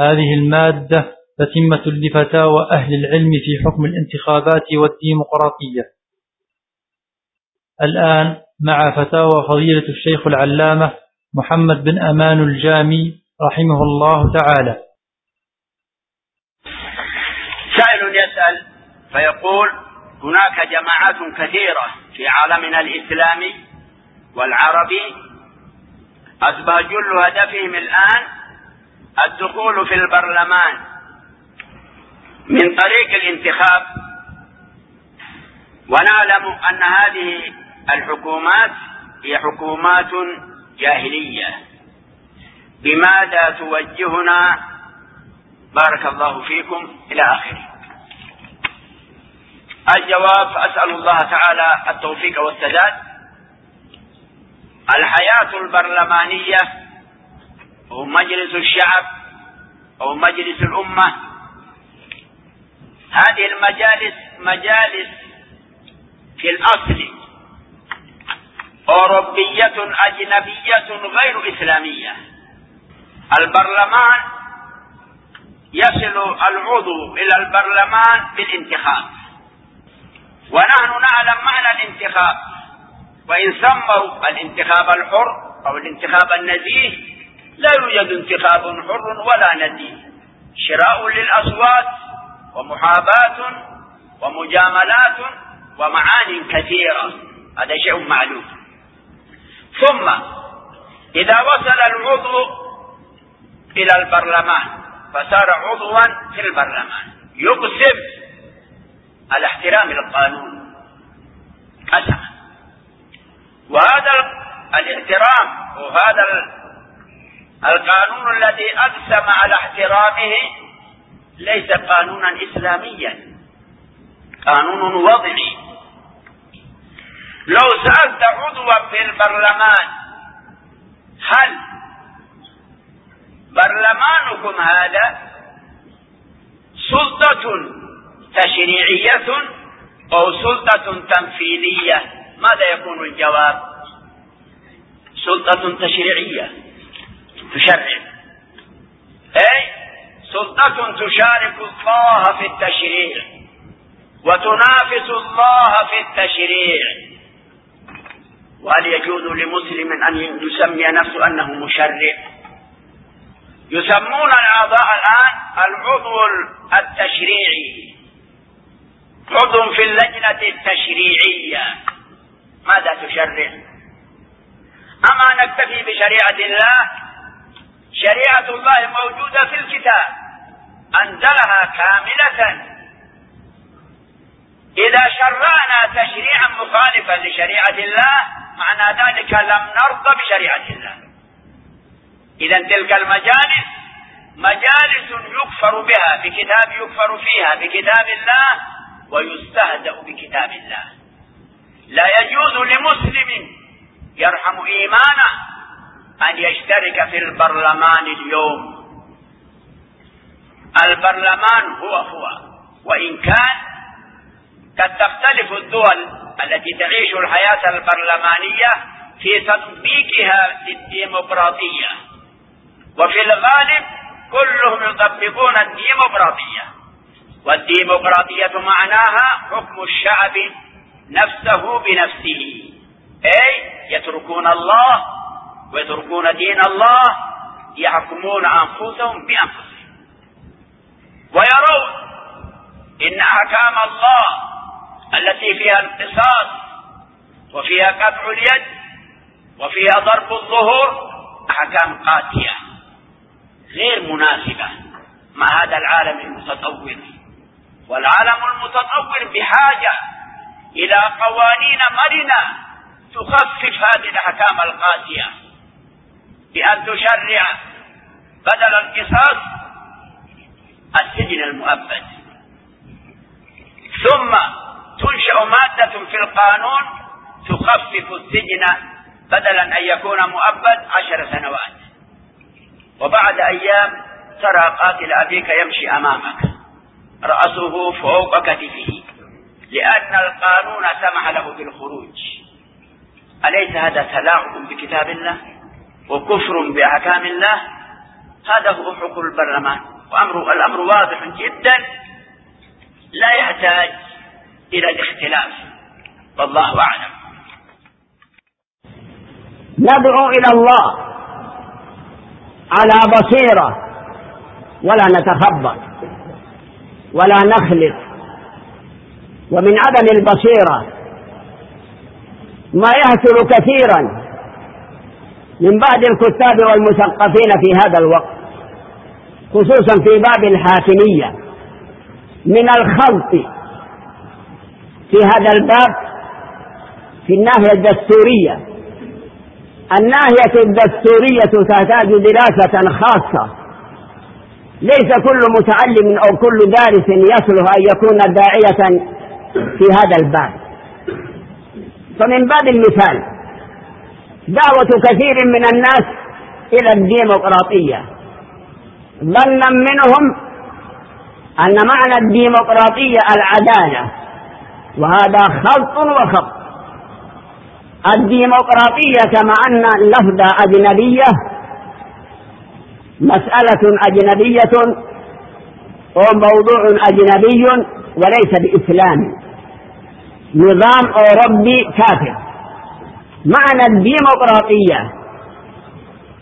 هذه المادة تتمة لفتاوى أهل العلم في حكم الانتخابات والديمقراطية. الآن مع فتاوى فضيلة الشيخ العلامة محمد بن أمان الجامي رحمه الله تعالى. سائل يسأل فيقول هناك جماعات كثيرة في عالمنا الإسلامي والعربي أصبح جل هدفهم الآن الدخول في البرلمان من طريق الانتخاب. ونعلم أن هذه الحكومات هي حكومات جاهلية. بماذا توجهنا؟ بارك الله فيكم. إلى آخره. الجواب أسأل الله تعالى التوفيق والسداد. الحياة البرلمانية أو مجلس الشعب أو مجلس الأمة. هذه المجالس مجالس في الأصل أوروبية أجنبية غير إسلامية. البرلمان يصل العضو إلى البرلمان بالانتخاب. ونحن نعلم معنى الانتخاب وإن سموا الانتخاب الحر أو الانتخاب النزيه لا يوجد انتخاب حر ولا نزيه شراء للأصوات ومحاباة ومجاملات ومعان كثيرة. هذا شيء معلوم. ثم إذا وصل العضو إلى البرلمان فصار عضوا في البرلمان. يقسم على احترام القانون. قسم. وهذا الاحترام وهذا القانون الذي أقسم على احترامه ليس قانونا إسلاميا. قانون وضعي. لو سألت عضوا في البرلمان هل برلمانكم هذا سلطة تشريعية أو سلطة تنفيذية؟ ماذا يكون الجواب؟ سلطة تشريعية. تشرع أي؟ سلطة تشارك الله في التشريع وتنافس الله في التشريع. وهل يجوز لمسلم أن يسمي نفسه أنه مشرع؟ يسمون الأعضاء الآن العضو التشريعي. عضو في اللجنة التشريعية. ماذا تشرع؟ أما نكتفي بشريعة الله شريعة الله موجودة في الكتاب. أنزلها كاملة. إذا شرعنا تشريعا مخالفا لشريعة الله معنى ذلك لم نرضى بشريعة الله. إذا تلك المجالس مجالس يكفر بها بكتاب يكفر فيها بكتاب الله ويستهزأ بكتاب الله. لا يجوز لمسلم يرحم إيمانه أن يشترك في البرلمان اليوم. البرلمان هو هو وإن كان قد تختلف الدول التي تعيش الحياة البرلمانية في تطبيقها للديمقراطية. وفي الغالب كلهم يطبقون الديمقراطية. والديمقراطية معناها حكم الشعب نفسه بنفسه. أي يتركون الله ويتركون دين الله يحكمون أنفسهم بأنفسهم. ويرون إن أحكام الله التي فيها القصاص وفيها قطع اليد وفيها ضرب الظهور أحكام قاسية غير مناسبة مع هذا العالم المتطور. والعالم المتطور بحاجة إلى قوانين مرنة تخفف هذه الأحكام القاسية بأن تشرع بدل القصاص السجن المؤبد. ثم تنشأ مادة في القانون تخفف السجن بدلا أن يكون مؤبد عشر سنوات. وبعد أيام ترى قاتل أبيك يمشي أمامك. رأسه فوق كتفه. لأن القانون سمح له بالخروج. أليس هذا تلاعب بكتاب الله؟ وكفر بأحكام الله هذا هو حكم البرلمان. وأمر الأمر واضح جدا. لا يحتاج إلى الاختلاف. والله أعلم. ندعو إلى الله على بصيرة ولا نتخبط ولا نخلف. ومن عدم البصيرة ما يهتر كثيرا من بعض الكتاب والمثقفين في هذا الوقت خصوصا في باب الحاكمية. من الخلط في هذا الباب في الناحية الدستورية. الناحية الدستورية تحتاج دراسة خاصة. ليس كل متعلم أو كل دارس يصلح أن يكون داعية في هذا الباب. فمن باب المثال دعوة كثير من الناس إلى الديمقراطية. ظنا منهم أن معنى الديمقراطية العدالة وهذا خلط وخط. الديمقراطية كما أن اللفظ أجنبية مسألة أجنبية وموضوع أجنبي وليس بإسلام نظام أوروبي كافر. معنى الديمقراطية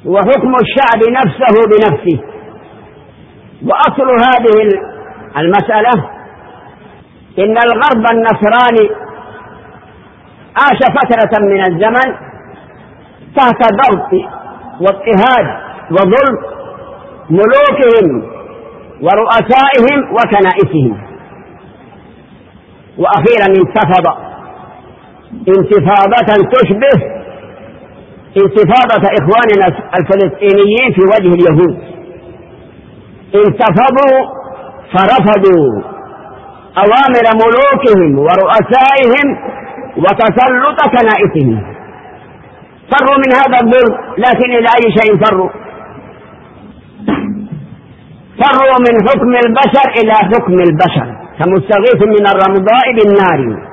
وحكم الشعب نفسه بنفسه. وأصل هذه المسألة إن الغرب النصراني عاش فترة من الزمن تحت ضغط واضطهاد وظلم ملوكهم ورؤسائهم وكنائسهم. وأخيرا انتفض انتفاضة تشبه انتفاضة إخواننا الفلسطينيين في وجه اليهود. انتفضوا فرفضوا أوامر ملوكهم ورؤسائهم وتسلط كنائسهم. فروا من هذا الظلم لكن إلى أي شيء فروا؟ فروا من حكم البشر إلى حكم البشر كمستغيث من الرمضاء بالنار.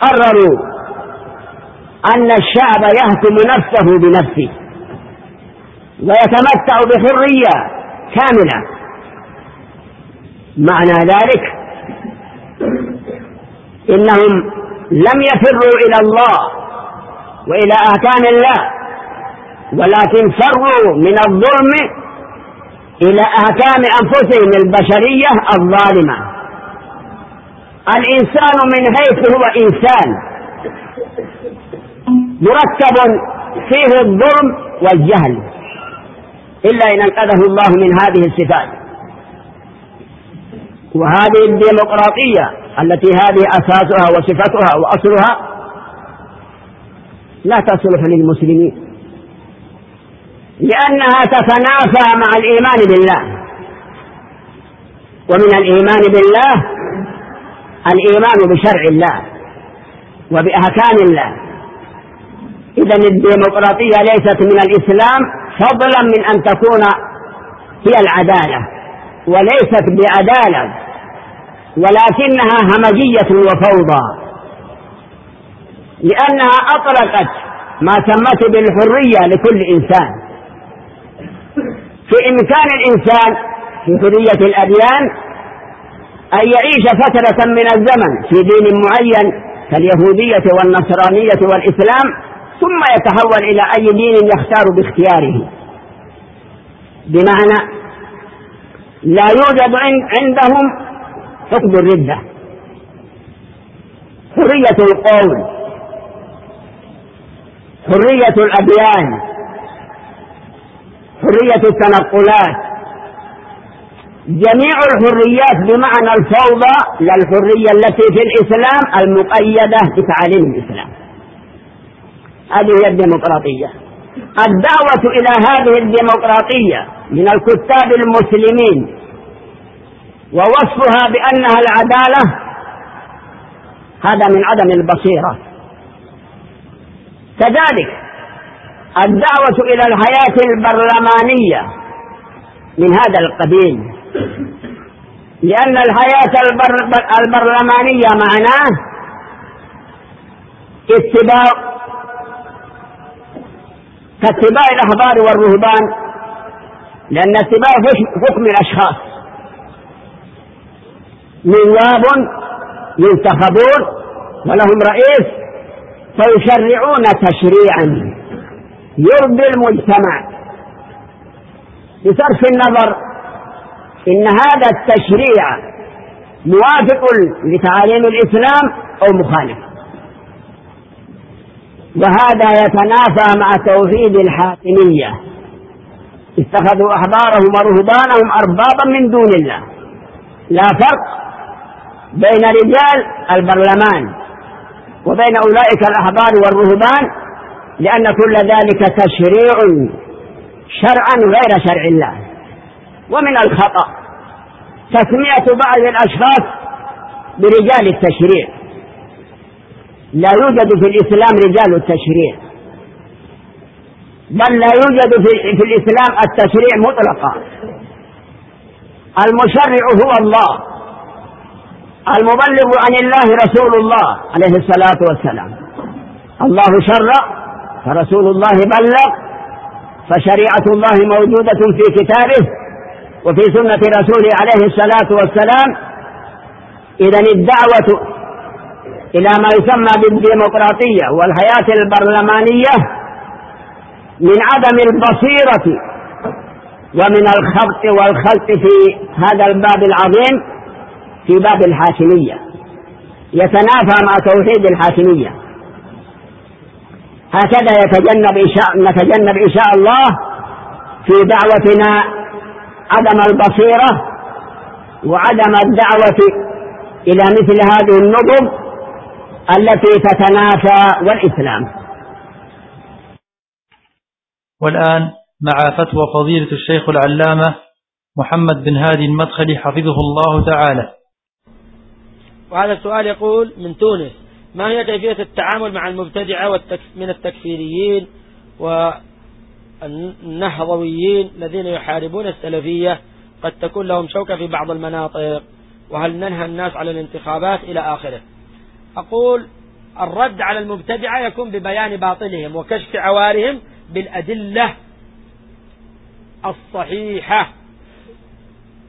قرروا أن الشعب يحكم نفسه بنفسه ويتمتع بحرية كاملة. معنى ذلك إنهم لم يفروا إلى الله وإلى أحكام الله ولكن فروا من الظلم إلى أحكام أنفسهم البشرية الظالمة. الإنسان من حيث هو إنسان. مركب فيه الظلم والجهل. إلا إن أنقذه الله من هذه الصفات وهذه الديمقراطية التي هذه أساسها وصفتها وأصلها لا تصلح للمسلمين. لأنها تتنافى مع الإيمان بالله. ومن الإيمان بالله الإيمان بشرع الله وبأحكام الله. إذا الديمقراطية ليست من الإسلام فضلا من أن تكون هي العدالة وليست بعدالة ولكنها همجية وفوضى. لأنها أطلقت ما سمته بالحرية لكل إنسان. في إمكان الإنسان في حرية الأديان أن يعيش فترة من الزمن في دين معين كاليهودية والنصرانية والإسلام ثم يتحول إلى أي دين يختار باختياره. بمعنى لا يوجد عندهم حكم الردة. حرية القول حرية الأديان حرية التنقلات. جميع الحريات بمعنى الفوضى لا الحرية التي في الإسلام المقيدة بتعاليم الإسلام. هذه هي الديمقراطية. الدعوة إلى هذه الديمقراطية من الكتاب المسلمين ووصفها بأنها العدالة هذا من عدم البصيرة. كذلك الدعوة إلى الحياة البرلمانية من هذا القبيل. لأن الحياة البرلمانية معناه اتباع كاتباع الأحبار والرهبان لأن اتباع حكم الأشخاص. نواب ينتخبون ولهم رئيس فيشرعون تشريعا. يرضي المجتمع. بصرف النظر إن هذا التشريع موافق لتعاليم الإسلام أو مخالف. وهذا يتنافى مع توحيد الحاكمية. اتخذوا أحبارهم ورهبانهم أربابا من دون الله. لا فرق بين رجال البرلمان وبين أولئك الأحبار والرهبان لأن كل ذلك تشريع شرعا غير شرع الله. ومن الخطأ تسمية بعض الأشخاص برجال التشريع. لا يوجد في الإسلام رجال التشريع. بل لا يوجد في, الإسلام التشريع مطلقا. المشرع هو الله. المبلغ عن الله رسول الله عليه الصلاة والسلام. الله شرع فرسول الله بلغ فشريعة الله موجودة في كتابه. وفي سنة رسوله عليه الصلاة والسلام إذا الدعوة إلى ما يسمى بالديمقراطية والحياة البرلمانية من عدم البصيرة ومن الخبط والخلط في هذا الباب العظيم في باب الحاكمية. يتنافى مع توحيد الحاكمية. هكذا يتجنب إن شاء نتجنب إن شاء الله في دعوتنا عدم البصيرة وعدم الدعوة إلى مثل هذه النظم التي تتنافى والإسلام. والآن مع فتوى فضيلة الشيخ العلامة محمد بن هادي المدخلي حفظه الله تعالى. وهذا السؤال يقول من تونس ما هي كيفية التعامل مع المبتدعة من التكفيريين والنهضويين الذين يحاربون السلفية قد تكون لهم شوكة في بعض المناطق وهل ننهى الناس على الانتخابات إلى آخره؟ أقول الرد على المبتدعة يكون ببيان باطلهم وكشف عوارهم بالأدلة الصحيحة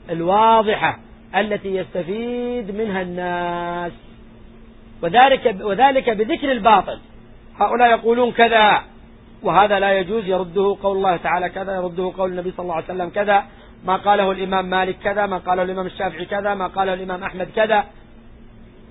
الواضحة التي يستفيد منها الناس. وذلك وذلك بذكر الباطل. هؤلاء يقولون كذا. وهذا لا يجوز يرده قول الله تعالى كذا يرده قول النبي صلى الله عليه وسلم كذا ما قاله الإمام مالك كذا ما قاله الإمام الشافعي كذا ما قاله الإمام أحمد كذا.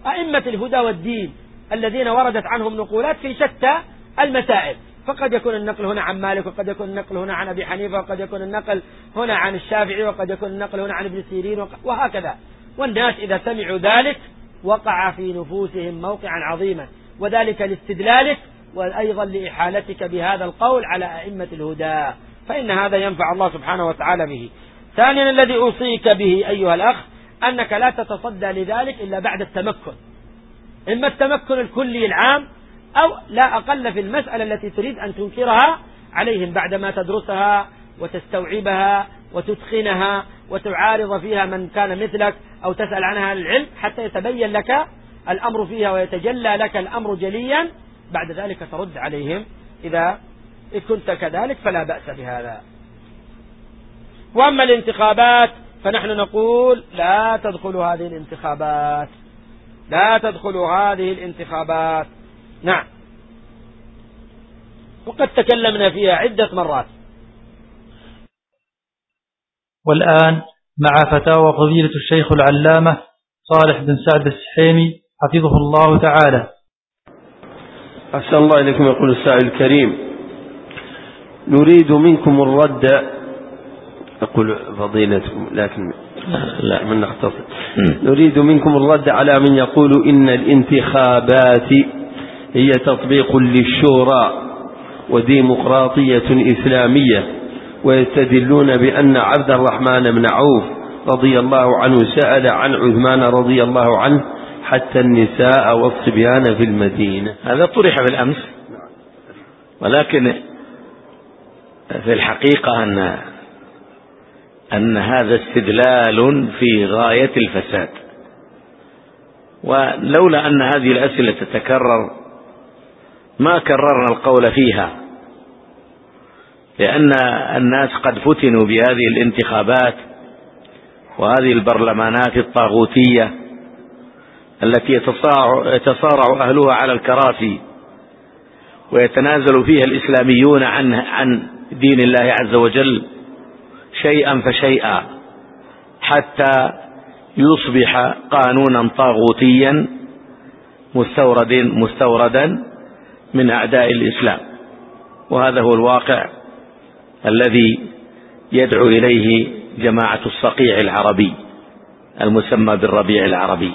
أئمة الهدى والدين الذين وردت عنهم نقولات في شتى المسائل فقد يكون النقل هنا عن مالك وقد يكون النقل هنا عن أبي حنيفة وقد يكون النقل هنا عن الشافعي وقد يكون النقل هنا عن ابن سيرين وهكذا. والناس إذا سمعوا ذلك وقع في نفوسهم موقعا عظيما. وذلك لاستدلالك وأيضا لإحالتك بهذا القول على أئمة الهدى فإن هذا ينفع الله سبحانه وتعالى به. ثانيا الذي أوصيك به أيها الأخ أنك لا تتصدى لذلك إلا بعد التمكن. إما التمكن الكلي العام أو لا أقل في المسألة التي تريد أن تنكرها عليهم بعدما تدرسها وتستوعبها وتتقنها وتعارض فيها من كان مثلك أو تسأل عنها العلم حتى يتبين لك الأمر فيها ويتجلى لك الأمر جليا. بعد ذلك ترد عليهم إذا كنت كذلك فلا بأس بهذا. وأما الانتخابات فنحن نقول لا تدخلوا هذه الانتخابات. لا تدخلوا هذه الانتخابات. نعم. وقد تكلمنا فيها عدة مرات. والآن مع فتاوى فضيلة الشيخ العلامة صالح بن سعد السحيمي حفظه الله تعالى. أحسن الله إليكم يقول السائل الكريم. نريد منكم الرد. أقول فضيلتكم لكن لا من نختصر. نريد منكم الرد على من يقول إن الانتخابات هي تطبيق للشورى وديمقراطية إسلامية ويستدلون بأن عبد الرحمن بن عوف رضي الله عنه سأل عن عثمان رضي الله عنه حتى النساء والصبيان في المدينة. هذا طرح بالأمس. ولكن في الحقيقة أن أن هذا استدلال في غاية الفساد. ولولا أن هذه الأسئلة تتكرر ما كررنا القول فيها. لأن الناس قد فتنوا بهذه الانتخابات وهذه البرلمانات الطاغوتية. التي يتصارع أهلها على الكراسي ويتنازل فيها الإسلاميون عن عن دين الله عز وجل شيئا فشيئا حتى يصبح قانونا طاغوتيا مستورد مستوردا من أعداء الإسلام. وهذا هو الواقع الذي يدعو إليه جماعة الصقيع العربي المسمى بالربيع العربي.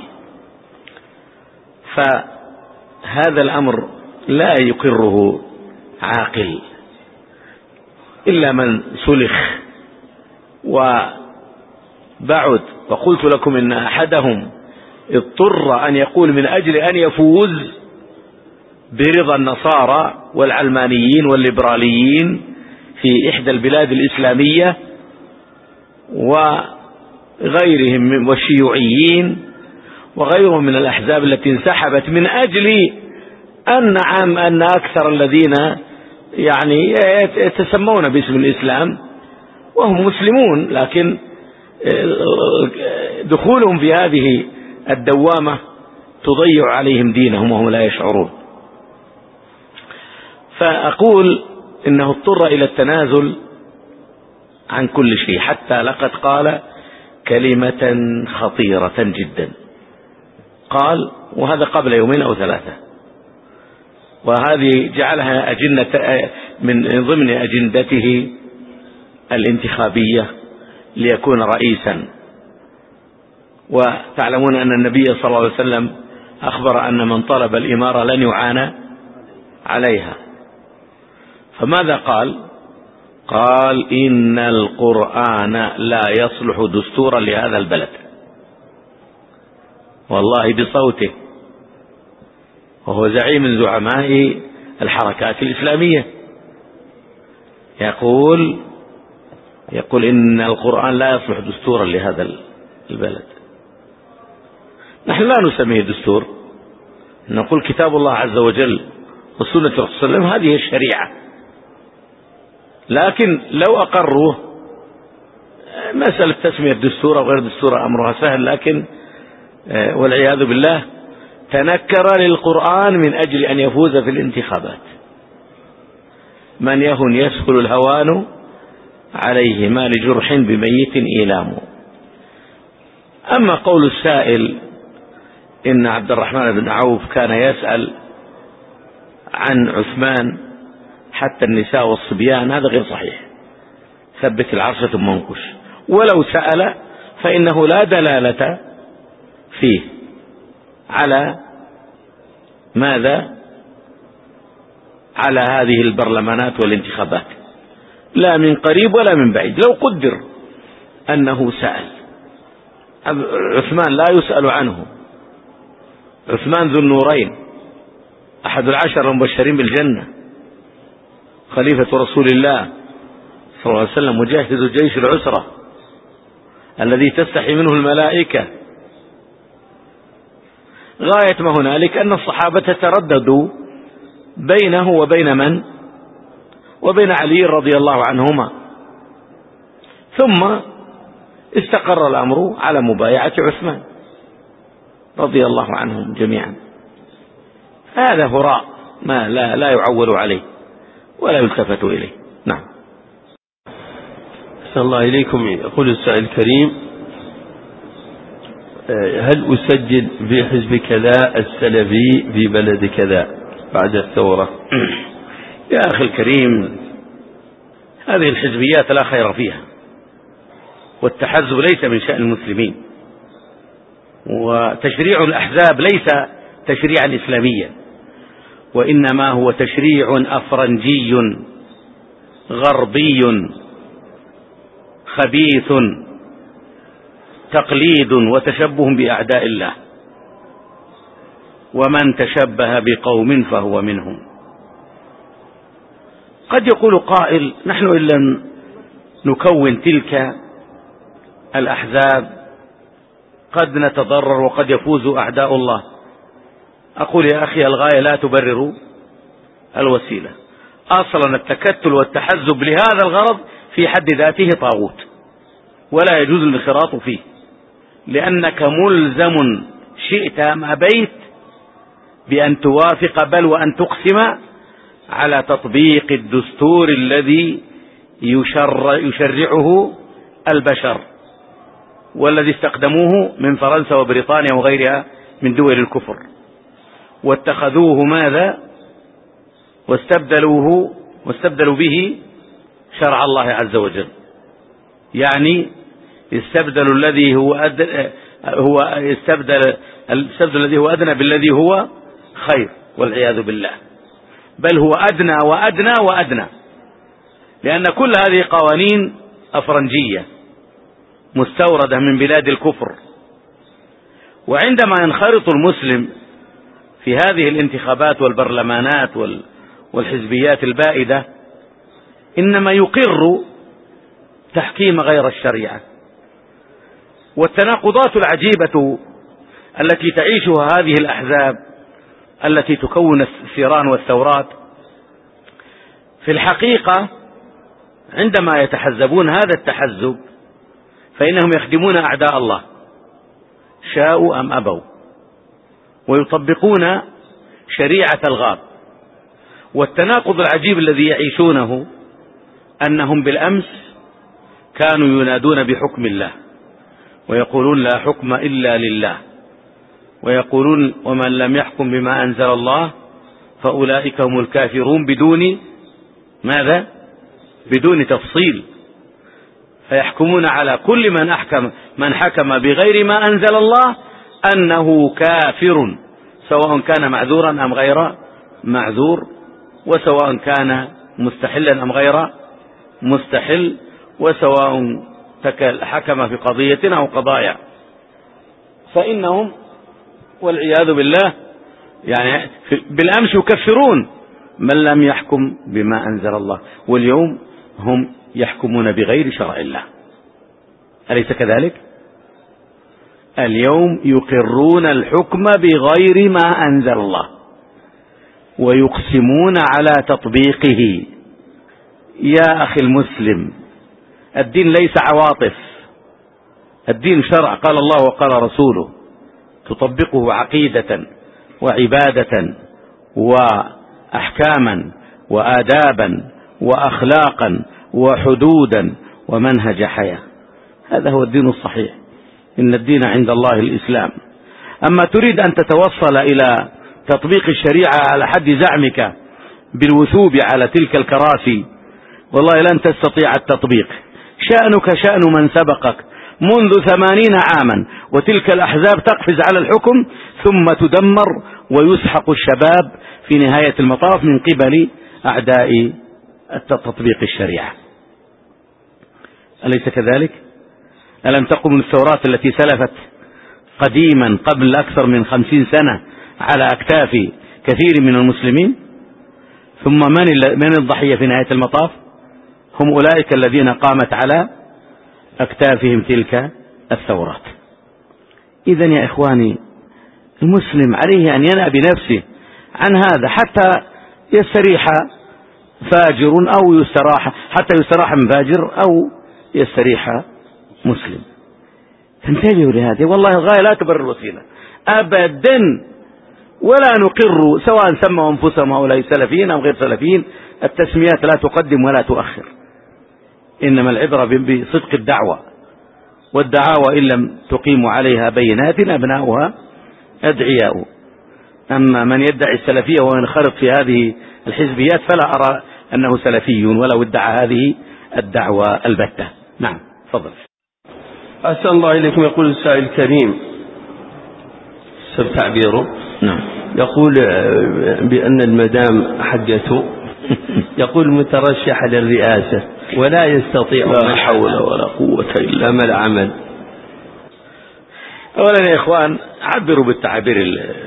فهذا الأمر لا يقره عاقل إلا من سلخ وبعد وقلت لكم إن أحدهم اضطر أن يقول من أجل أن يفوز برضا النصارى والعلمانيين والليبراليين في إحدى البلاد الإسلامية وغيرهم والشيوعيين وغيرهم من الأحزاب التي انسحبت من أجل أن عام أن أكثر الذين يعني يتسمون باسم الإسلام وهم مسلمون لكن دخولهم في هذه الدوامة تضيع عليهم دينهم وهم لا يشعرون. فأقول إنه اضطر إلى التنازل عن كل شيء حتى لقد قال كلمة خطيرة جدا. قال وهذا قبل يومين أو ثلاثة. وهذه جعلها أجنة من ضمن أجندته الانتخابية ليكون رئيسا. وتعلمون أن النبي صلى الله عليه وسلم أخبر أن من طلب الإمارة لن يعانى عليها. فماذا قال؟ قال إن القرآن لا يصلح دستورا لهذا البلد. والله بصوته. وهو زعيم من زعماء الحركات الإسلامية. يقول يقول إن القرآن لا يصلح دستورا لهذا البلد. نحن لا نسميه دستور. نقول كتاب الله عز وجل الرسول صلى الله عليه وسلم هذه الشريعة. لكن لو أقروه مسألة تسمية دستور أو غير دستور أمرها سهل لكن والعياذ بالله تنكر للقرآن من أجل أن يفوز في الانتخابات. من يهن يسهل الهوان عليه ما لجرح بميت إيلام. أما قول السائل إن عبد الرحمن بن عوف كان يسأل عن عثمان حتى النساء والصبيان هذا غير صحيح. ثبت العرش ثم انكش. ولو سأل فإنه لا دلالة فيه. على ماذا؟ على هذه البرلمانات والانتخابات. لا من قريب ولا من بعيد. لو قدر أنه سأل. عثمان لا يسأل عنه. عثمان ذو النورين. أحد العشر المبشرين بالجنة. خليفة رسول الله صلى الله عليه وسلم مجهز جيش العسرة. الذي تستحي منه الملائكة. غاية ما هنالك أن الصحابة ترددوا بينه وبين من؟ وبين علي رضي الله عنهما. ثم استقر الأمر على مبايعة عثمان رضي الله عنهم جميعا. هذا هراء ما لا, لا يعول عليه ولا يلتفت إليه. نعم. أحسن الله إليكم. يقول السائل الكريم هل أسجل في حزب كذا السلفي في بلد كذا بعد الثورة؟ يا أخي الكريم هذه الحزبيات لا خير فيها والتحزب ليس من شأن المسلمين وتشريع الأحزاب ليس تشريعا إسلاميا وإنما هو تشريع أفرنجي غربي خبيث. تقليد وتشبه بأعداء الله. ومن تشبه بقوم فهو منهم. قد يقول قائل نحن إن لم نكون تلك الأحزاب قد نتضرر وقد يفوز أعداء الله. أقول يا أخي الغاية لا تبرر الوسيلة. أصلا التكتل والتحزب لهذا الغرض في حد ذاته طاغوت ولا يجوز الانخراط فيه. لأنك ملزم شئت أم أبيت بأن توافق بل وأن تقسم على تطبيق الدستور الذي يشر يشرعه البشر والذي استخدموه من فرنسا وبريطانيا وغيرها من دول الكفر. واتخذوه ماذا؟ واستبدلوه واستبدلوا به شرع الله عز وجل. يعني استبدلوا الذي هو أدنى هو استبدل استبدل الذي هو أدنى بالذي هو خير والعياذ بالله. بل هو أدنى وأدنى وأدنى. لأن كل هذه قوانين أفرنجية مستوردة من بلاد الكفر. وعندما ينخرط المسلم في هذه الانتخابات والبرلمانات والحزبيات البائدة إنما يقر تحكيم غير الشريعة. والتناقضات العجيبة التي تعيشها هذه الأحزاب التي تكون الثيران والثورات في الحقيقة عندما يتحزبون هذا التحزب فإنهم يخدمون أعداء الله شاءوا أم أبوا ويطبقون شريعة الغاب. والتناقض العجيب الذي يعيشونه أنهم بالأمس كانوا ينادون بحكم الله. ويقولون لا حكم إلا لله. ويقولون ومن لم يحكم بما أنزل الله فأولئك هم الكافرون بدون ماذا؟ بدون تفصيل. فيحكمون على كل من أحكم من حكم بغير ما أنزل الله أنه كافر سواء كان معذورا أم غير معذور وسواء كان مستحلا أم غير مستحل وسواء حكم في قضية أو قضايا. فإنهم والعياذ بالله يعني بالأمس يكفرون. من لم يحكم بما أنزل الله واليوم هم يحكمون بغير شرع الله. أليس كذلك؟ اليوم يقرون الحكم بغير ما أنزل الله ويقسمون على تطبيقه. يا أخي المسلم الدين ليس عواطف. الدين شرع قال الله وقال رسوله. تطبقه عقيدة وعبادة وأحكاما وآدابا وأخلاقا وحدودا ومنهج حياة. هذا هو الدين الصحيح. إن الدين عند الله الإسلام. أما تريد أن تتوصل إلى تطبيق الشريعة على حد زعمك بالوثوب على تلك الكراسي والله لن تستطيع التطبيق. شأنك شأن من سبقك منذ ثمانين عاما وتلك الأحزاب تقفز على الحكم ثم تدمر ويسحق الشباب في نهاية المطاف من قبل أعداء تطبيق الشريعة. أليس كذلك؟ ألم تقم الثورات التي سلفت قديما قبل أكثر من خمسين سنة على أكتاف كثير من المسلمين؟ ثم من من الضحية في نهاية المطاف؟ هم أولئك الذين قامت على أكتافهم تلك الثورات. إذا يا إخواني المسلم عليه أن ينأى بنفسه عن هذا حتى يستريح فاجر أو يستراح حتى يستراح من فاجر أو يستريح مسلم. فانتبهوا لهذه. والله الغاية لا تبرر الوسيلة. أبدا ولا نقر سواء سموا أنفسهم هؤلاء سلفيين أو غير سلفيين. التسميات لا تقدم ولا تؤخر. إنما العبرة بصدق الدعوة والدعاوى إن لم تقيموا عليها بينات أبناؤها أدعياء. أما من يدعي السلفية وينخرط في هذه الحزبيات فلا أرى أنه سلفي ولو ادعى هذه الدعوة البتة. نعم تفضل. أسأل الله إليكم يقول السائل الكريم. سب تعبيره. نعم. يقول بأن المدام حقته يقول مترشح للرئاسة. ولا يستطيع لا حول ولا قوة إلا أما العمل. أولا يا إخوان عبروا بالتعابير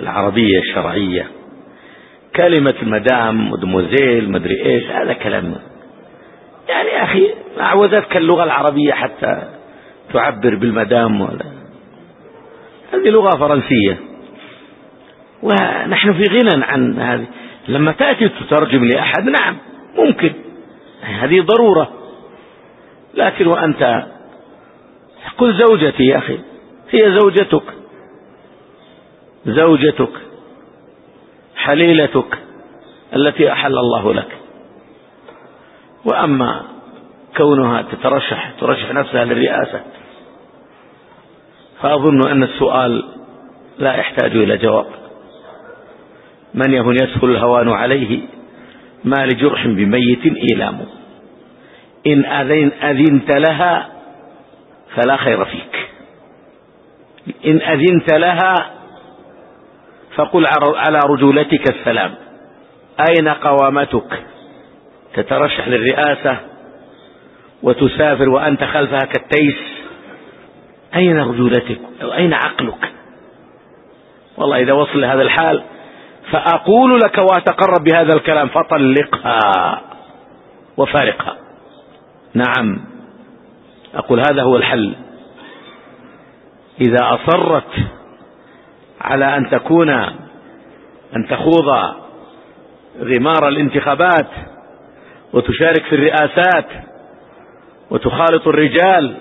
العربية الشرعية. كلمة المدام مدموزيل مدري إيش هذا كلام. يعني يا أخي عوزتك اللغة العربية حتى تعبر بالمدام ولا هذه لغة فرنسية. ونحن في غنى عن هذه. لما تأتي تترجم لأحد نعم ممكن. هذه ضرورة. لكن وأنت قل زوجتي يا أخي هي زوجتك. زوجتك حليلتك التي أحل الله لك. وأما كونها تترشح ترشح نفسها للرئاسة فأظن أن السؤال لا يحتاج إلى جواب. من يهن يسهل الهوان عليه؟ ما لجرح بميت إيلام. إن أذن أذنت لها فلا خير فيك. إن أذنت لها فقل على رجولتك السلام. أين قوامتك؟ تترشح للرئاسة وتسافر وأنت خلفها كالتيس. أين رجولتك؟ أين عقلك؟ والله إذا وصل لهذا الحال فأقول لك وأتقرب بهذا الكلام فطلقها وفارقها. نعم. أقول هذا هو الحل. إذا أصرت على أن تكون أن تخوض غمار الانتخابات وتشارك في الرئاسات وتخالط الرجال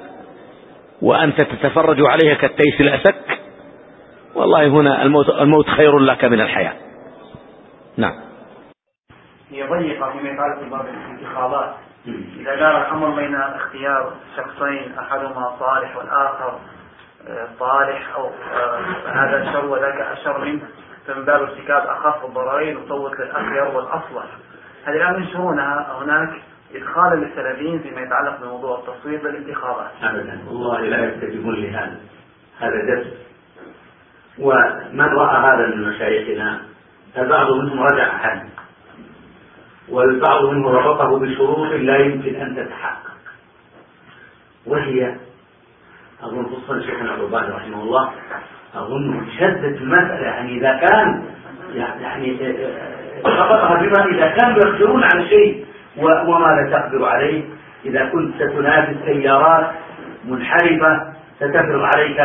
وأنت تتفرج عليها كالتيس الأسك والله هنا الموت, الموت خير لك من الحياة. نعم. هي ضيقة فيما يتعلق بباب الانتخابات إذا دار الأمر بين اختيار شخصين أحدهما صالح والآخر آه، صالح أو آه، هذا شر وذاك أشر منه فمن باب ارتكاب أخف الضررين وصوت للأخير والأصلح. هذه الآن ينشرونها هناك إدخالا للسلفيين فيما يتعلق بموضوع التصويت للانتخابات أبدا. والله لا يستجيبون لهذا هذا جد. ومن رأى هذا من مشايخنا البعض منهم رجع عنه والبعض منهم ربطه بشروط لا يمكن أن تتحقق. وهي أظن خصوصا شيخنا الرباني رحمه الله أظن شدة المسألة يعني إذا كان يعني ربطها بما إذا كانوا يقدرون على شيء وماذا تقدر عليه. إذا كنت ستنافس سيارات منحرفة ستفرض عليك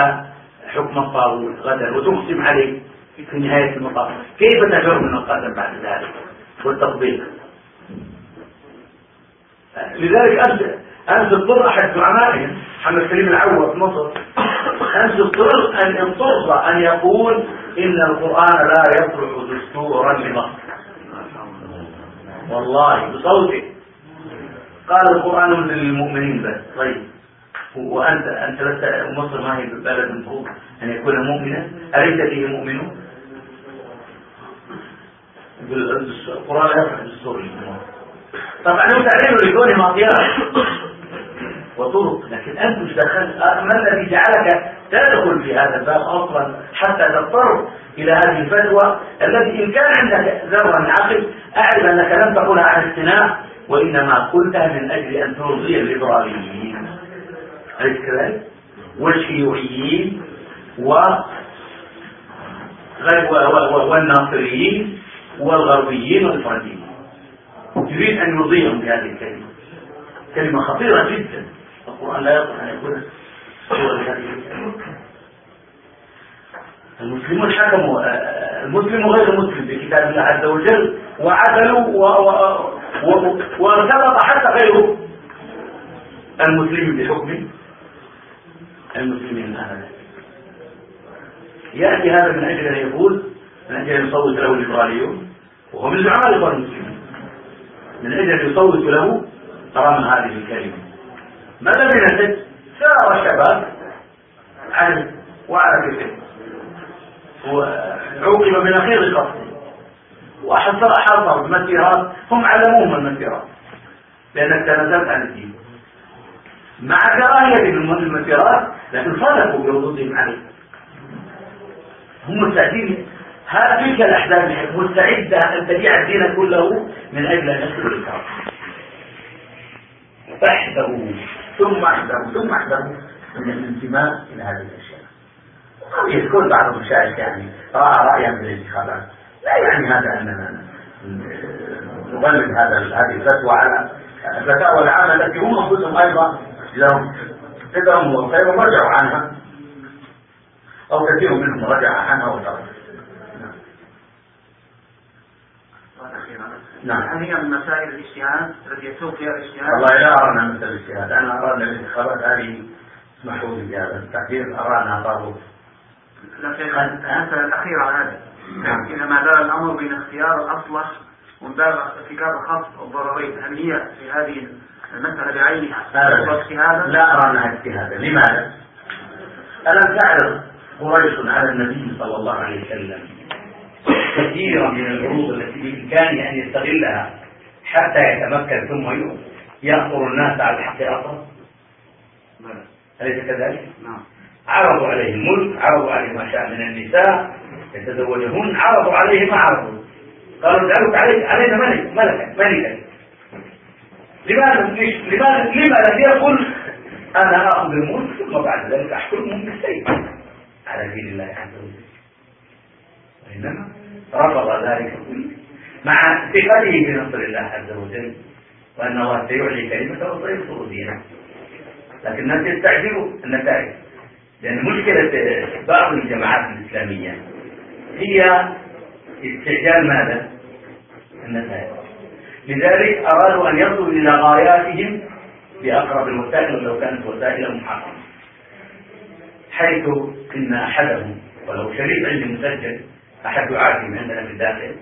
حكم الطاغوت غدا وتقسم عليه في نهاية المطاف. كيف تفر من القدر بعد ذلك؟ والتطبيق لذلك أمس أمس اضطر أحد زعمائهم. محمد سليم العوة في مصر. أمس اضطر أن اضطر أن يقول إن القرآن لا يصلح دستورا لمصر. والله بصوته قال القرآن للمؤمنين بس. طيب. وأنت أنت لست مصر ما هي بلد المفروض أن يكون مؤمنا. أليس فيه مؤمنون؟ القرآن يصلح دستور طبعا هو تعليم لكونه معطيات وطرق لكن أنت مش دخلت ما الذي جعلك تدخل في هذا الباب أصلا حتى تضطر إلى هذه الفتوى التي إن كان عندك ذرة من عقل أعرف أنك لم تقولها عن اقتناع وإنما قلتها من أجل أن ترضي الليبراليين أليس كذلك؟ والشيوعيين و والناصريين والغربيين والفرنسيين. يريد أن يرضيهم بهذه الكلمة. كلمة خطيرة جدا. القرآن لا يصلح أن يكون المسلمون حكموا المسلم غير المسلم بكتاب الله عز وجل وعدلوا وارتبط حتى غيره. المسلم بحكم المسلمين هذا يأتي هذا من أجل أن يقول من أجل أن يصوت له الليبراليون وهو من زعماء المسلمين من أجل يصوت له رغم هذه الكلمة. ما الذي نتج؟ سار الشباب عن وعلى كثير وعوقب بنقيض القصد. وحصل حصل مسيرات هم علموهم المسيرات. لأنك تنزلت عن الدين. مع كراهية المسيرات لكن صدقوا بردودهم عليه. هم مستعدين هل تلك الأحزاب مستعدة أن تبيع الدين كله من أجل أن يصل الكرم فاحذروا ثم احذروا ثم احذروا من الانتماء إلى هذه الأشياء. يذكر بعض المشايخ يعني رأى رأيا في الانتخابات. لا يعني هذا أننا نغلب هذا هذه الفتوى على الفتاوى العامة التي هم أنفسهم أيضا لهم قدرهم وخيرهم رجعوا عنها. أو كثير منهم رجع عنها وترك نعم. هل هي من مسائل الاجتهاد التي يسوق فيها الاجتهاد؟ والله لا ارى انها مثل الاجتهاد، أنا ارى ان الانتخابات هذه اسمحوا لي بهذا التعبير ارى انها طاغوت. لكن المسألة الأخيرة هذه نعم. إذا ما زال الأمر بين اختيار الأصلح ومن باب ارتكاب الخط والضررين هل هي في هذه المسألة بعينها اجتهادا؟ لا أرى أنها اجتهادا، لماذا؟ ألم تعرض قريش على النبي صلى الله عليه وسلم كثيرا من العروض التي بإمكانه أن يستغلها حتى يتمكن ثم يأمر الناس على الحق أصلا. أليس كذلك؟ نعم. عرضوا عليه الملك عرضوا عليه ما شاء من النساء يتزوجهن عرضوا عليه ما عرضوا. قالوا اجعلك عليك علينا ملك ملكا ملكا. لماذا لماذا لما لم يقل أنا أخذ الملك ثم بعد ذلك احكمهم بالسيف على دين الله عز وجل. وإنما رفض ذلك كله. مع ثقته بنصر الله عز وجل الله سيعلي كلمته وسينصر دينه. لكن الناس يستعجلوا النتائج لأن مشكلة بعض الجماعات الإسلامية هي استعجال ماذا؟ النتائج لذلك أرادوا أن يصلوا إلى غاياتهم بأقرب الوسائل ولو كانت وسائل محرمة. حيث إن أحدهم ولو شريف عندي مسجل أحد دعاتهم عندنا في الداخل.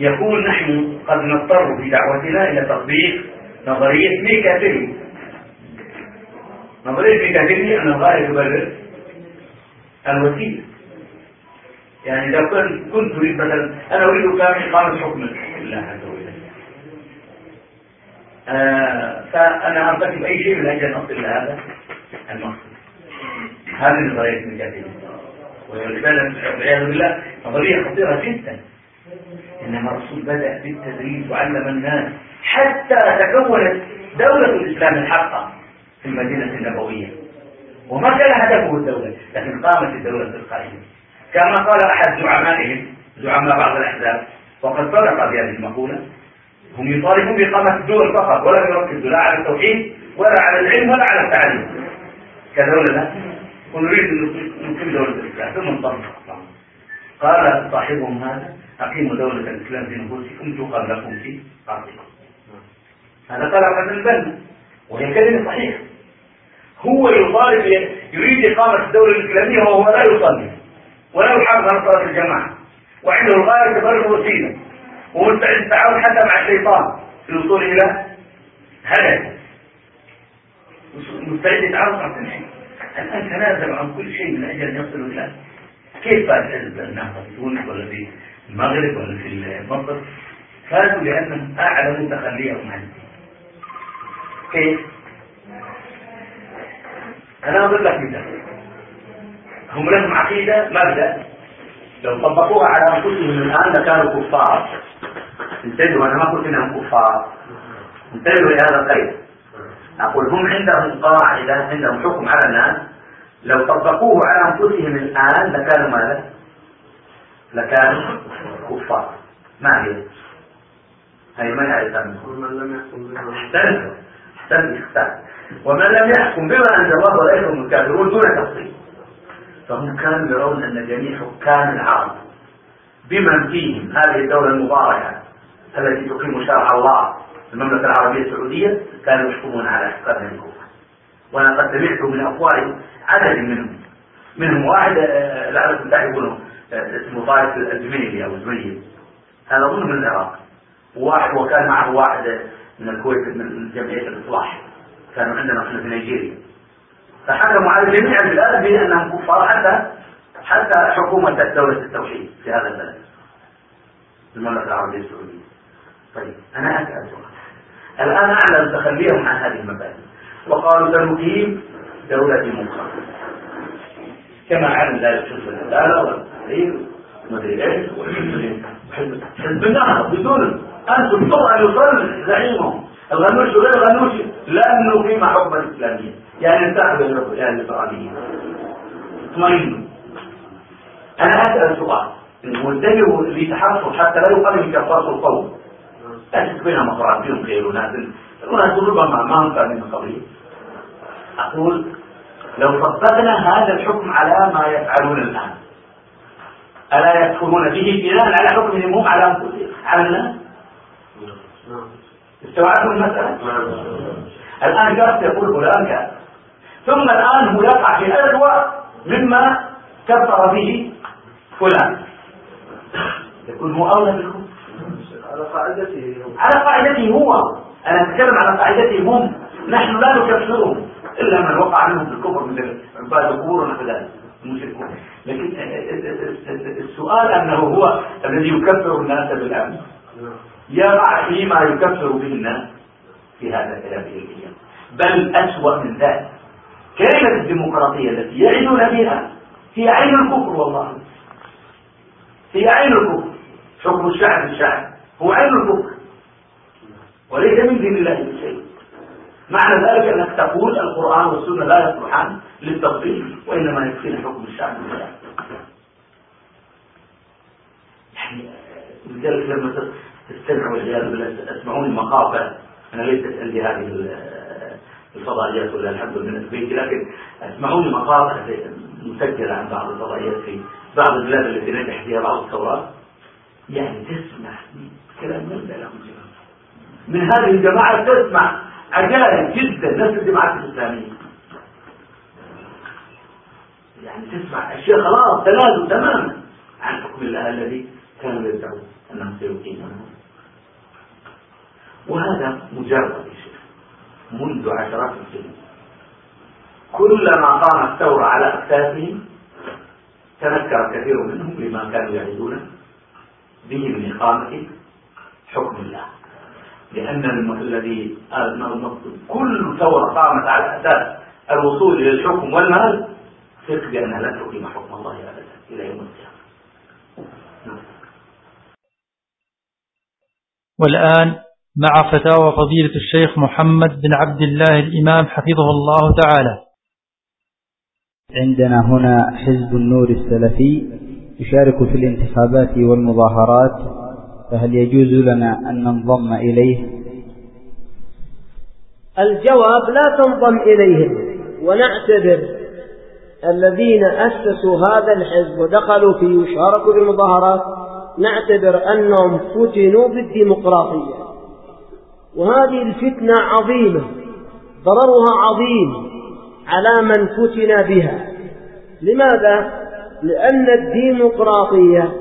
يقول نحن قد نضطر في دعوتنا إلى تطبيق نظرية ميكافيلي نظرية ميكافيلي أن الغاية تبرر الوسيلة. يعني إذا كنت كنت أريد مثلا أنا أريد كامل إقامة حكم. الله عز وجل فأنا أرتكب أي شيء من أجل أن أصل إلى هذا المقصد هذه نظرية ابن والعياذ بالله نظرية خطيرة جدا. إنما الرسول بدأ بالتدريس وعلم الناس حتى تكونت دولة الإسلام الحقة في المدينة النبوية. وما كان هدفه الدولة لكن قامت الدولة القائمة كما قال أحد زعمائهم زعماء بعض الأحزاب وقد صدق بهذه المقولة هم يطالبون بإقامة الدول فقط ولا يركزوا لا على التوحيد ولا على العلم ولا على التعليم. كدولة لا. ونريد أن نقيم دولة الإسلام. ثم انطلق. قال صاحبهم هذا أقيموا دولة الإسلام في نفوسكم تقال لكم في أرضكم. هذا قال ابن البنا وهي كلمة صحيحة. هو يطالب يريد إقامة الدولة الإسلامية وهو لا يصلي ولا يحافظ على صلاة الجماعة وعنده الغاية تبرر الوسيلة ومستعد التعاون حتى مع الشيطان في الوصول إلى هدف. مستعد يتعاون مع شيء. الآن تنازلوا عن كل شيء من أجل أن يصلوا إلى كيف فاز حزب النهضة في تونس ولا في المغرب ولا في مصر فازوا لأنهم أعلنوا تخليهم عن كيف؟ أنا أضرب لك مثال. هم لهم عقيدة مبدأ. لو طبقوها على أنفسهم الآن لكانوا كفار. انتبهوا أنا ما قلت إنهم كفار. انتبهوا لهذا القيد أقول هم عندهم قاعدة عندهم حكم على الناس. لو طبقوه على أنفسهم الآن لكانوا ماذا؟ لكانوا كفار. ما هي؟ هي ما يعرف ومن لم يحكم بما احسن احسن ومن لم يحكم بما أنزل الله وليس هم الكافرون دون تفصيل. فهم كانوا يرون أن جميع حكام العرب بمن فيهم هذه الدولة المباركة التي تقيم شرع الله المملكة العربية السعودية كانوا يحكمون على أحكام الكفر وأنا قد سمعت من أقوال عدد منهم. منهم واحد آه، لعلكم تعرفونه آه، اسمه طارق الزميلي أو الزميلي هذا أظن من العراق. وواحد وكان معه واحد من الكويت من جمعية الإصلاح. كانوا عندنا إحنا في نيجيريا. فحكموا على جميع البلاد بأنهم كفار حتى حتى حكومة دولة التوحيد في هذا البلد. المملكة العربية السعودية. طيب أنا أسأل الآن أعلن تخليهم عن هذه المبادئ. وقالوا سنقيم دولة مصر كما أعلن ذلك حزب العدالة والتحرير ومدري إيش. حزب النهضة بدون أن تضطر أن يصل زعيمهم الغنوشي وغير الغنوشي لن نقيم حكما إسلاميا يعني انتخب يعني الليبراليين اطمئنوا أنا أسأل سؤال. انتبهوا لتحصل حتى لا يقال كفاس القوم. لا بين فيهم خير وناس وناس ربما ما هم فاهمين القضية أقول لو طبقنا هذا الحكم على ما يفعلون الآن. ألا يكفرون به بناء على حكمهم هم على على الناس؟ استوعبوا المسألة؟ الآن جاءت يقول فلان ثم الآن هو يقع في أسوأ مما كفر به فلان. يكون هو أولى بالكفر على قاعدته على قاعدته هو. أنا أتكلم على قاعدته هم. نحن لا نكفرهم. إلا من وقع منهم بالكفر مثل عباد القبور ونحو ذلك المشركون. لكن السؤال أنه هو الذي يكفر الناس بالأمن. يقع فيما يكفر به الناس في هذا الكلام الأيام بل أسوأ من ذلك. كلمة الديمقراطية التي يعدون بها هي عين الكفر والله. هي عين الكفر. حكم الشعب الشعب هو عين الكفر. وليس من دين الله بشيء معنى ذلك أنك تقول القرآن والسنة لا يصلحان للتفضيل وإنما يكفينا حكم الشعب يعني لذلك لما تستمعوا والعياذ بالله تسمعون المخافة أنا ليست عندي هذه الفضائيات ولا الحمد لله من بيتي لكن أسمعوني مقاطع مسجلة عن بعض الفضائيات في بعض البلاد التي نجح فيها بعض الثورات. يعني تسمع كلام من من هذه الجماعة تسمع عجائب جدا نفس الجماعات الإسلامية. يعني تسمع أشياء خلاص تنازل تماما عن حكم الله الذي كانوا يدعون أنهم سيقيمونه وهذا مجرد شيء منذ عشرات السنين. كلما قامت ثورة على أكتافهم تنكر كثير منهم لما كانوا يعيدون به من إقامة حكم الله. لأن الذي كل ثورة قامت على أساس الوصول إلى الحكم والمال ثق بأنها لن تقيم حكم الله أبدا إلى يوم القيامة. والآن مع فتاوى فضيلة الشيخ محمد بن عبد الله الإمام حفظه الله تعالى. عندنا هنا حزب النور السلفي يشارك في الانتخابات والمظاهرات فهل يجوز لنا أن ننضم إليه؟ الجواب لا تنضم إليهم ونعتبر الذين أسسوا هذا الحزب ودخلوا فيه وشاركوا في المظاهرات نعتبر أنهم فتنوا بالديمقراطية. وهذه الفتنة عظيمة ضررها عظيم على من فتن بها. لماذا؟ لأن الديمقراطية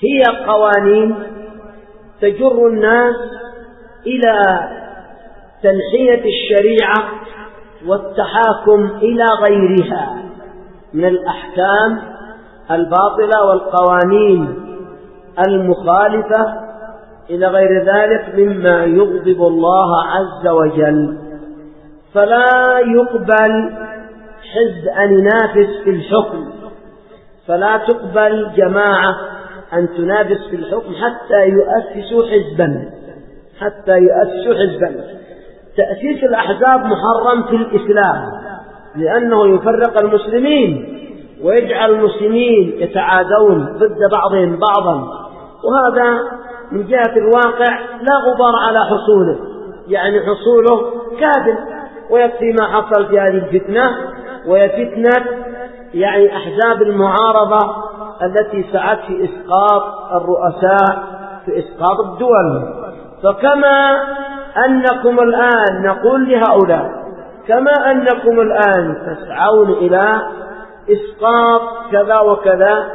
هي قوانين تجر الناس إلى تنحية الشريعة والتحاكم إلى غيرها من الأحكام الباطلة والقوانين المخالفة إلى غير ذلك مما يغضب الله عز وجل. فلا يقبل حزب أن ينافس في الحكم. فلا تقبل جماعة أن تنافس في الحكم حتى يؤسسوا حزبا. حتى يؤسسوا حزبا. تأسيس الأحزاب محرم في الإسلام لأنه يفرق المسلمين ويجعل المسلمين يتعادون ضد بعضهم بعضا. وهذا من جهة الواقع لا غبار على حصوله. يعني حصوله كاذب ويكفي ما حصل في هذه الفتنة وهي فتنة يعني أحزاب المعارضة التي سعت في إسقاط الرؤساء في إسقاط الدول. فكما أنكم الآن نقول لهؤلاء كما أنكم الآن تسعون إلى إسقاط كذا وكذا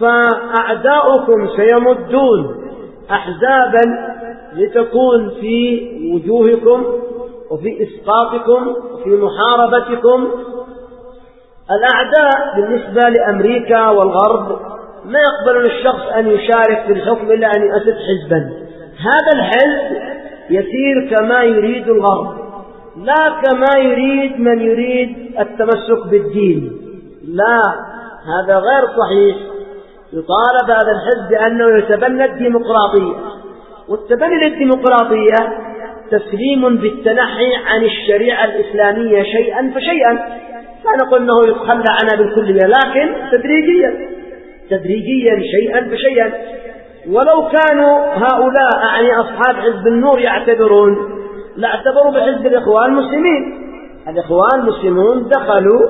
فأعداؤكم سيمدون أحزابا لتكون في وجوهكم وفي إسقاطكم وفي محاربتكم الأعداء بالنسبة لأمريكا والغرب ما يقبلون الشخص أن يشارك في الحكم إلا أن يؤسس حزبا. هذا الحزب يسير كما يريد الغرب لا كما يريد من يريد التمسك بالدين. لا هذا غير صحيح. يطالب هذا الحزب بأنه يتبنى الديمقراطية. والتبني للديمقراطية تسليم بالتنحي عن الشريعة الإسلامية شيئا فشيئا. لا نقول أنه يتخلى عنها بالكلية لكن تدريجيا تدريجيا شيئا فشيئا ولو كانوا هؤلاء يعني أصحاب حزب النور يعتبرون لاعتبروا بحزب الإخوان المسلمين. الإخوان المسلمون دخلوا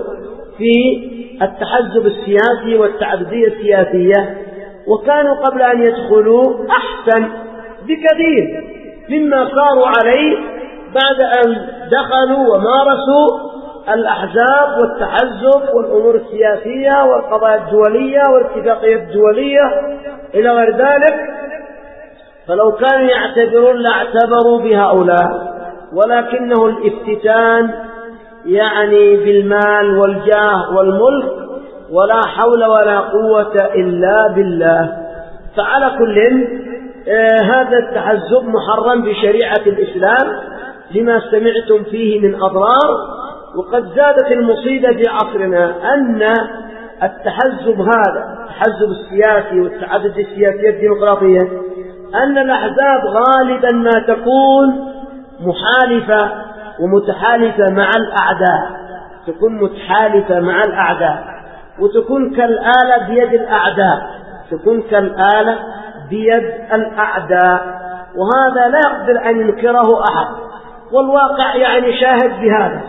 في التحزب السياسي والتعبدية السياسية وكانوا قبل أن يدخلوا أحسن بكثير مما صاروا عليه بعد أن دخلوا ومارسوا الأحزاب والتحزب والأمور السياسية والقضايا الدولية والاتفاقية الدولية. إلى غير ذلك فلو كانوا يعتبرون لاعتبروا بهؤلاء ولكنه الافتتان يعني بالمال والجاه والملك ولا حول ولا قوة إلا بالله. فعلى كل آه هذا التحزب محرم بشريعة الإسلام لما سمعتم فيه من أضرار. وقد زادت المصيبة في عصرنا أن التحزب هذا التحزب السياسي والتعدد السياسي الديمقراطية أن الأحزاب غالبا ما تكون محالفة ومتحالفة مع الأعداء تكون متحالفة مع الأعداء وتكون كالآلة بيد الأعداء تكون كالآلة بيد الأعداء وهذا لا يقدر أن ينكره أحد والواقع يعني شاهد بهذا.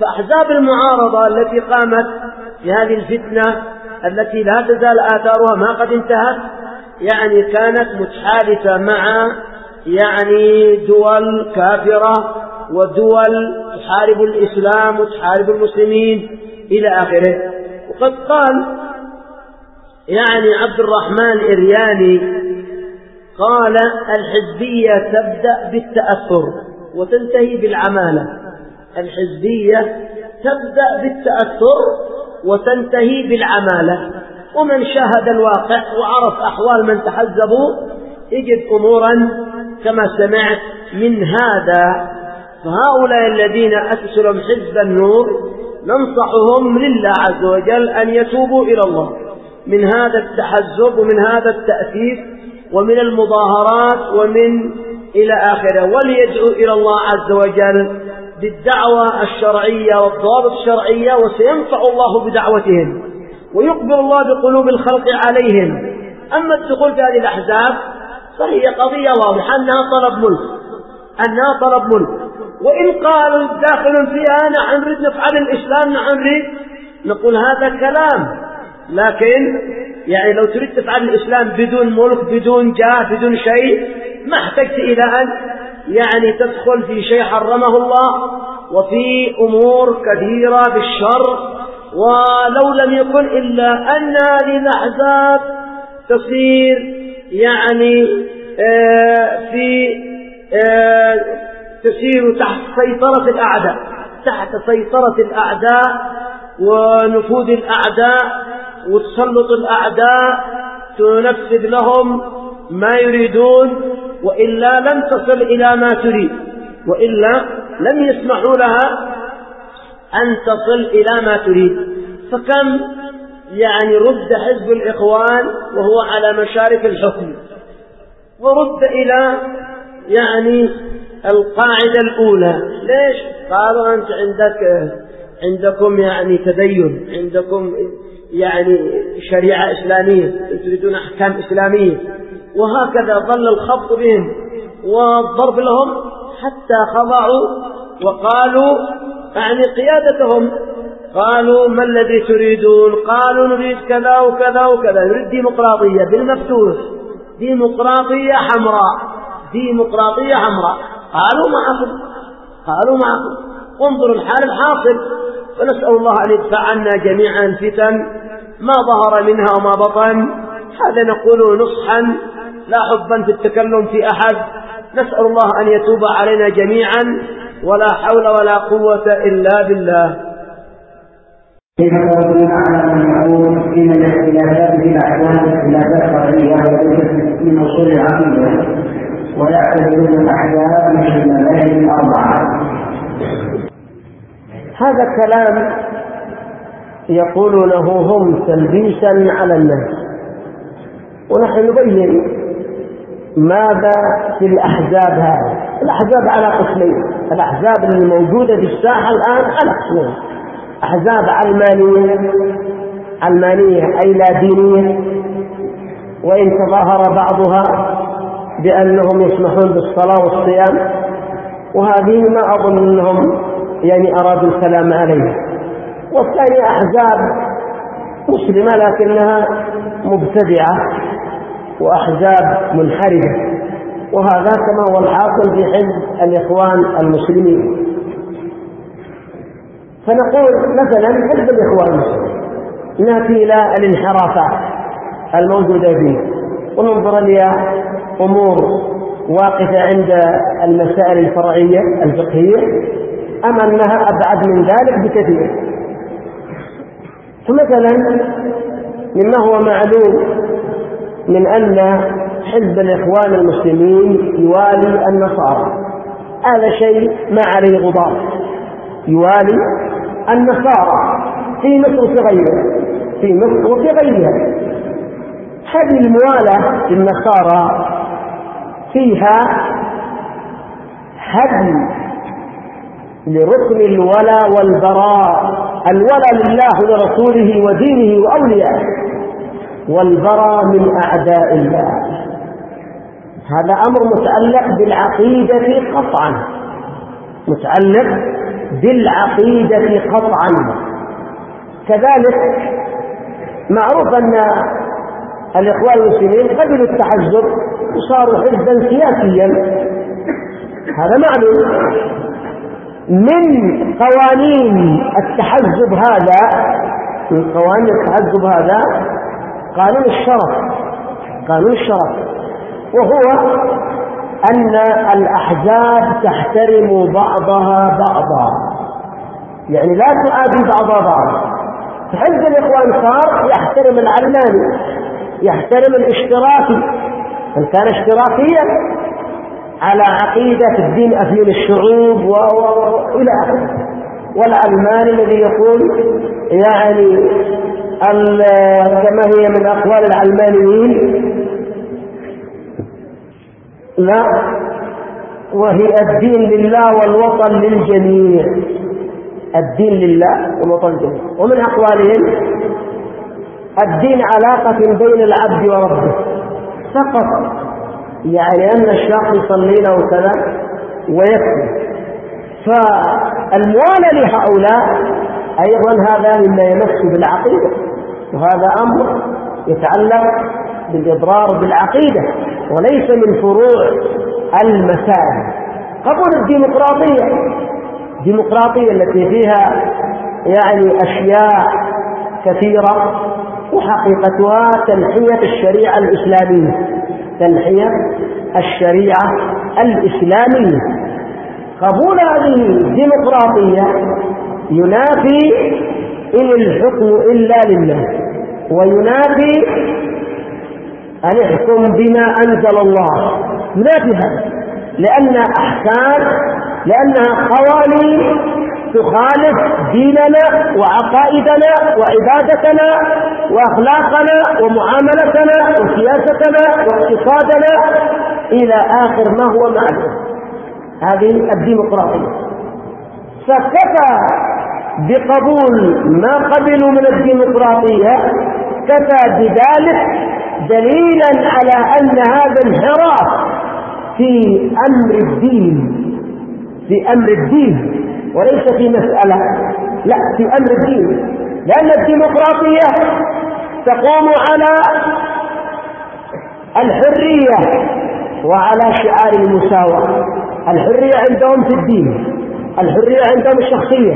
فأحزاب المعارضة التي قامت بهذه الفتنة التي لا تزال آثارها ما قد انتهت يعني كانت متحالفة مع يعني دول كافرة ودول تحارب الإسلام وتحارب المسلمين إلى آخره. وقد قال يعني عبد الرحمن إرياني قال الحزبية تبدأ بالتأثر وتنتهي بالعمالة. الحزبية تبدأ بالتأثر وتنتهي بالعمالة. ومن شاهد الواقع وعرف أحوال من تحزبوا يجد أمورا كما سمعت من هذا. فهؤلاء الذين أسسوا لهم حزب النور ننصحهم لله عز وجل أن يتوبوا إلى الله. من هذا التحزب ومن هذا التأثير ومن المظاهرات ومن إلى آخره وليدعوا إلى الله عز وجل بالدعوة الشرعية والضوابط الشرعية وسينفع الله بدعوتهم ويقبل الله بقلوب الخلق عليهم. أما الدخول في هذه الأحزاب فهي قضية واضحة أنها طلب ملك أنها طلب ملك. وإن قالوا داخل فيها نحن نريد نفعل الإسلام نحن نريد نقول هذا كلام. لكن يعني لو تريد تفعل الإسلام بدون ملك بدون جاه بدون شيء ما احتجت إلى أن يعني تدخل في شيء حرمه الله وفي أمور كثيرة بالشر ولو لم يكن إلا أن هذه الأحزاب تصير يعني آه في آه تسير تحت سيطرة الأعداء تحت سيطرة الأعداء ونفوذ الأعداء وتسلط الأعداء تنفذ لهم ما يريدون وإلا لم تصل إلى ما تريد وإلا لم يسمحوا لها أن تصل إلى ما تريد. فكم يعني رد حزب الإخوان وهو على مشارف الحكم. ورد إلى يعني القاعدة الأولى. ليش؟ قالوا أنت عندك عندكم يعني تدين عندكم يعني شريعة إسلامية تريدون أحكام إسلامية. وهكذا ظل الخبط بهم والضرب لهم حتى خضعوا وقالوا يعني قيادتهم. قالوا ما الذي تريدون؟ قالوا نريد كذا وكذا وكذا. نريد ديمقراطية بالمفتوح. ديمقراطية حمراء. ديمقراطية حمراء. قالوا معكم. قالوا معكم. وانظروا الحال الحاصل. فنسأل الله أن يدفع عنا جميعا الفتن ما ظهر منها وما بطن. هذا نقول نصحا لا حبا في التكلم في أحد. نسأل الله أن يتوب علينا جميعا. ولا حول ولا قوة إلا بالله. كيف تردون على من يقول ان الاختلافات في الاحكام اختلافات فرعيه وليست من أصول العقيدة؟ ويعتبرون الأحزاب من المذاهب الأربعة. هذا كلام يقولونه هم تلبيسا على الناس. ونحن نبين ماذا في الأحزاب هذه؟ الأحزاب على قسمين. الأحزاب الموجودة في الساحة الآن على قسمين. أحزاب علمانية علمانية أي لا دينية. وإن تظاهر بعضها بأنهم يسمحون بالصلاة والصيام. وهذه ما أظن أنهم يعني أرادوا الكلام عليها. والثانية أحزاب مسلمة لكنها مبتدعة. وأحزاب منحرفة وهذا كما هو الحاصل في حزب الإخوان المسلمين. فنقول مثلا حزب الإخوان المسلمين. نأتي إلى الانحرافات الموجودة فيه. وننظر إلى أمور واقفة عند المسائل الفرعية الفقهية. أم أنها أبعد من ذلك بكثير. فمثلا مما هو معلوم من أن حزب الإخوان المسلمين يوالي النصارى. هذا شيء ما عليه غبار. يوالي النصارى في مصر وفي غيرها. في مصر وفي غيرها. هذه الموالاة للنصارى فيها هدم لركن الولاء والبراء. الولاء لله ولرسوله ودينه وأوليائه. والبراء من أعداء الله. هذا أمر متعلق بالعقيدة قطعا. متعلق بالعقيدة قطعا. كذلك معروف أن الإخوان المسلمين قبلوا التحزب وصاروا حزبا سياسيا. هذا معلوم. من قوانين التحزب هذا من قوانين التحزب هذا قانون الشرف قانون الشرف. وهو أن الأحزاب تحترم بعضها بعضا. يعني لا تؤذي بعضها بعضا. فحزب الإخوان صار يحترم العلماني يحترم الاشتراكي. إن كان اشتراكيا؟ على عقيدة الدين أفيل الشعوب وإلى آخره. والعلماني الذي يقول يعني كما هي من أقوال العلمانيين لا وهي الدين لله والوطن للجميع. الدين لله والوطن للجميع. ومن أقوالهم الدين علاقة بين العبد وربه. فقط. يعني أن الشخص يصلي له كذا ويكفي. فالموالى لهؤلاء أيضا هذا مما يمس بالعقيدة وهذا أمر يتعلق بالإضرار بالعقيدة وليس من فروع المسائل. قبول الديمقراطية الديمقراطية التي فيها يعني أشياء كثيرة وحقيقتها تنحية الشريعة الإسلامية تنحية الشريعة الإسلامية. قبول هذه الديمقراطية ينافي إن الحكم إلا لله وينافي أن يحكم بما أنزل الله. ينافي هذا لأن أحكام لأنها قوانين تخالف ديننا وعقائدنا وعبادتنا وأخلاقنا ومعاملتنا وسياستنا واقتصادنا إلى آخر ما هو معلوم هذه الديمقراطية. فكفى بقبول ما قبلوا من الديمقراطية كفى بذلك دليلا على أن هذا انحراف في أمر الدين في أمر الدين وليس في مسألة لا في أمر الدين. لأن الديمقراطية تقوم على الحرية وعلى شعار المساواة. الحرية عندهم في الدين الحرية عندهم الشخصية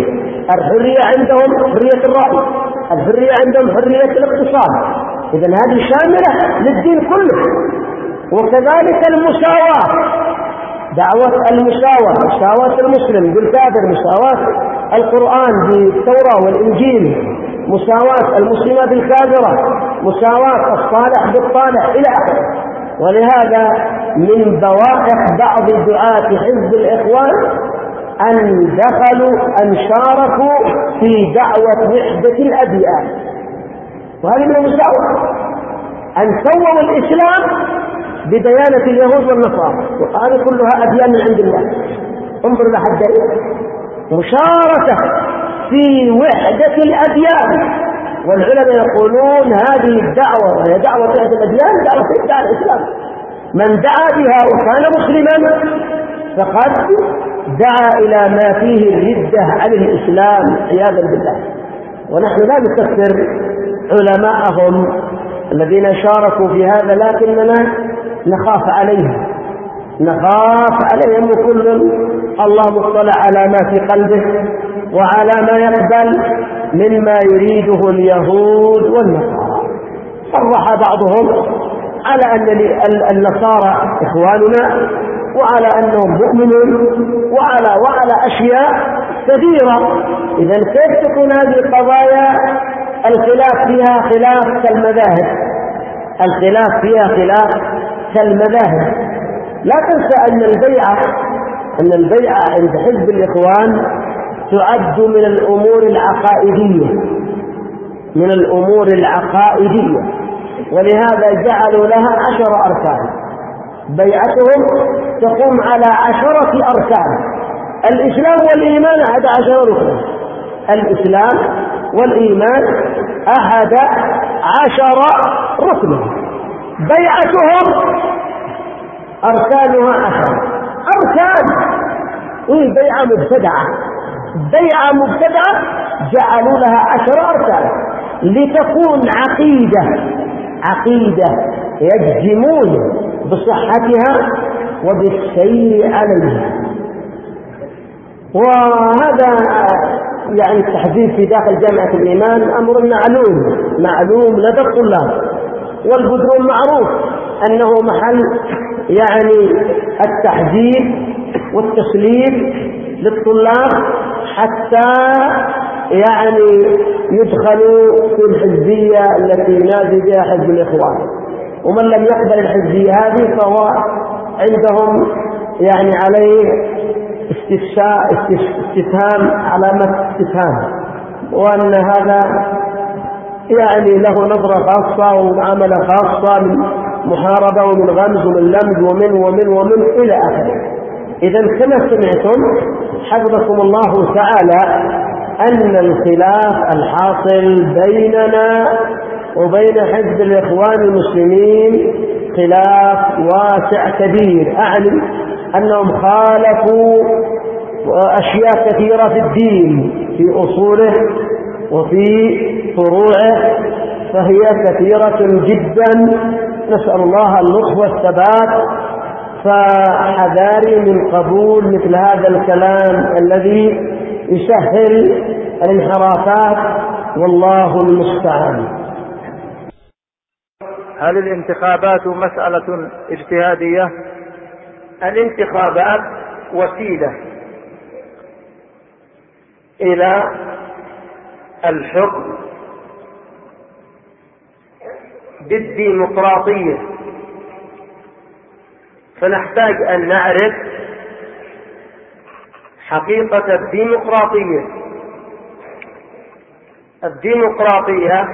الحرية عندهم حرية الرأي الحرية عندهم حرية الاقتصاد. إذا هذه شاملة للدين كله. وكذلك المساواة. دعوة المساواة مساواة المسلم بالكافر مساواة القرآن بالتوراة والإنجيل مساواة المسلمة بالكافرة مساواة الصالح بالطالح إلى آخره. ولهذا من بوائق بعض دعاة حزب الإخوان أن دخلوا أن شاركوا في دعوة وحدة الأديان. وهذه من المساواة أن سووا الإسلام بديانة اليهود والنصارى. وهذه كلها أديان من عند الله. انظر لحد مشاركة في وحدة الأديان. والعلماء يقولون هذه الدعوة وهي دعوة وحدة الأديان دعوة تدعى الإسلام. من دعا بها وكان مسلما فقد دعا إلى ما فيه الردة عن الإسلام عياذا بالله. ونحن لا نكفر علماءهم الذين شاركوا في هذا لكننا نخاف عليهم. نخاف عليهم وكل الله مطلع على ما في قلبه وعلى ما يقبل مما يريده اليهود والنصارى. صرح بعضهم على أن النصارى إخواننا وعلى أنهم مؤمنون وعلى وعلى أشياء كثيرة. إذا كيف تكون هذه القضايا؟ الخلاف فيها خلاف كالمذاهب. الخلاف فيها خلاف كالمذاهب. لا تنسى أن البيعة أن البيعة عند حزب الإخوان تعد من الأمور العقائدية. من الأمور العقائدية. ولهذا جعلوا لها عشر أركان. بيعتهم تقوم على عشرة أركان. الإسلام والإيمان أحد عشر ركنا الإسلام والإيمان أحد عشر ركنا بيعتهم أركانها عشرة أركان. إيه بيعة مبتدعة. بيعة مبتدعة جعلوا لها عشر أركان. لتكون عقيدة. عقيدة يجزمون بصحتها وبالسير عليها. وهذا يعني التحديث في داخل جامعة الإيمان أمر معلوم معلوم لدى الطلاب. والبدرون معروف أنه محل يعني التحديد والتسليم للطلاب حتى يعني يدخلوا في الحزبية التي ينادي بها حزب الإخوان. ومن لم يقبل الحزبية هذه فهو عندهم يعني عليه استفهام علامة استفهام. وأن هذا يعني له نظرة خاصة ومعاملة خاصة من محاربة ومن غمز ومن لمز ومن ومن ومن إلى آخره. إذا كما سمعتم حفظكم الله تعالى أن الخلاف الحاصل بيننا وبين حزب الإخوان المسلمين خلاف واسع كبير. أعني أنهم خالفوا أشياء كثيرة في الدين في أصوله وفي فروعه فهي كثيرة جدا. نسأل الله اللطف والثبات. فحذاري من قبول مثل هذا الكلام الذي يسهل الانحرافات والله المستعان. هل الانتخابات مسألة اجتهادية. الانتخابات وسيلة إلى الحكم بالديمقراطية. فنحتاج أن نعرف حقيقة الديمقراطية. الديمقراطية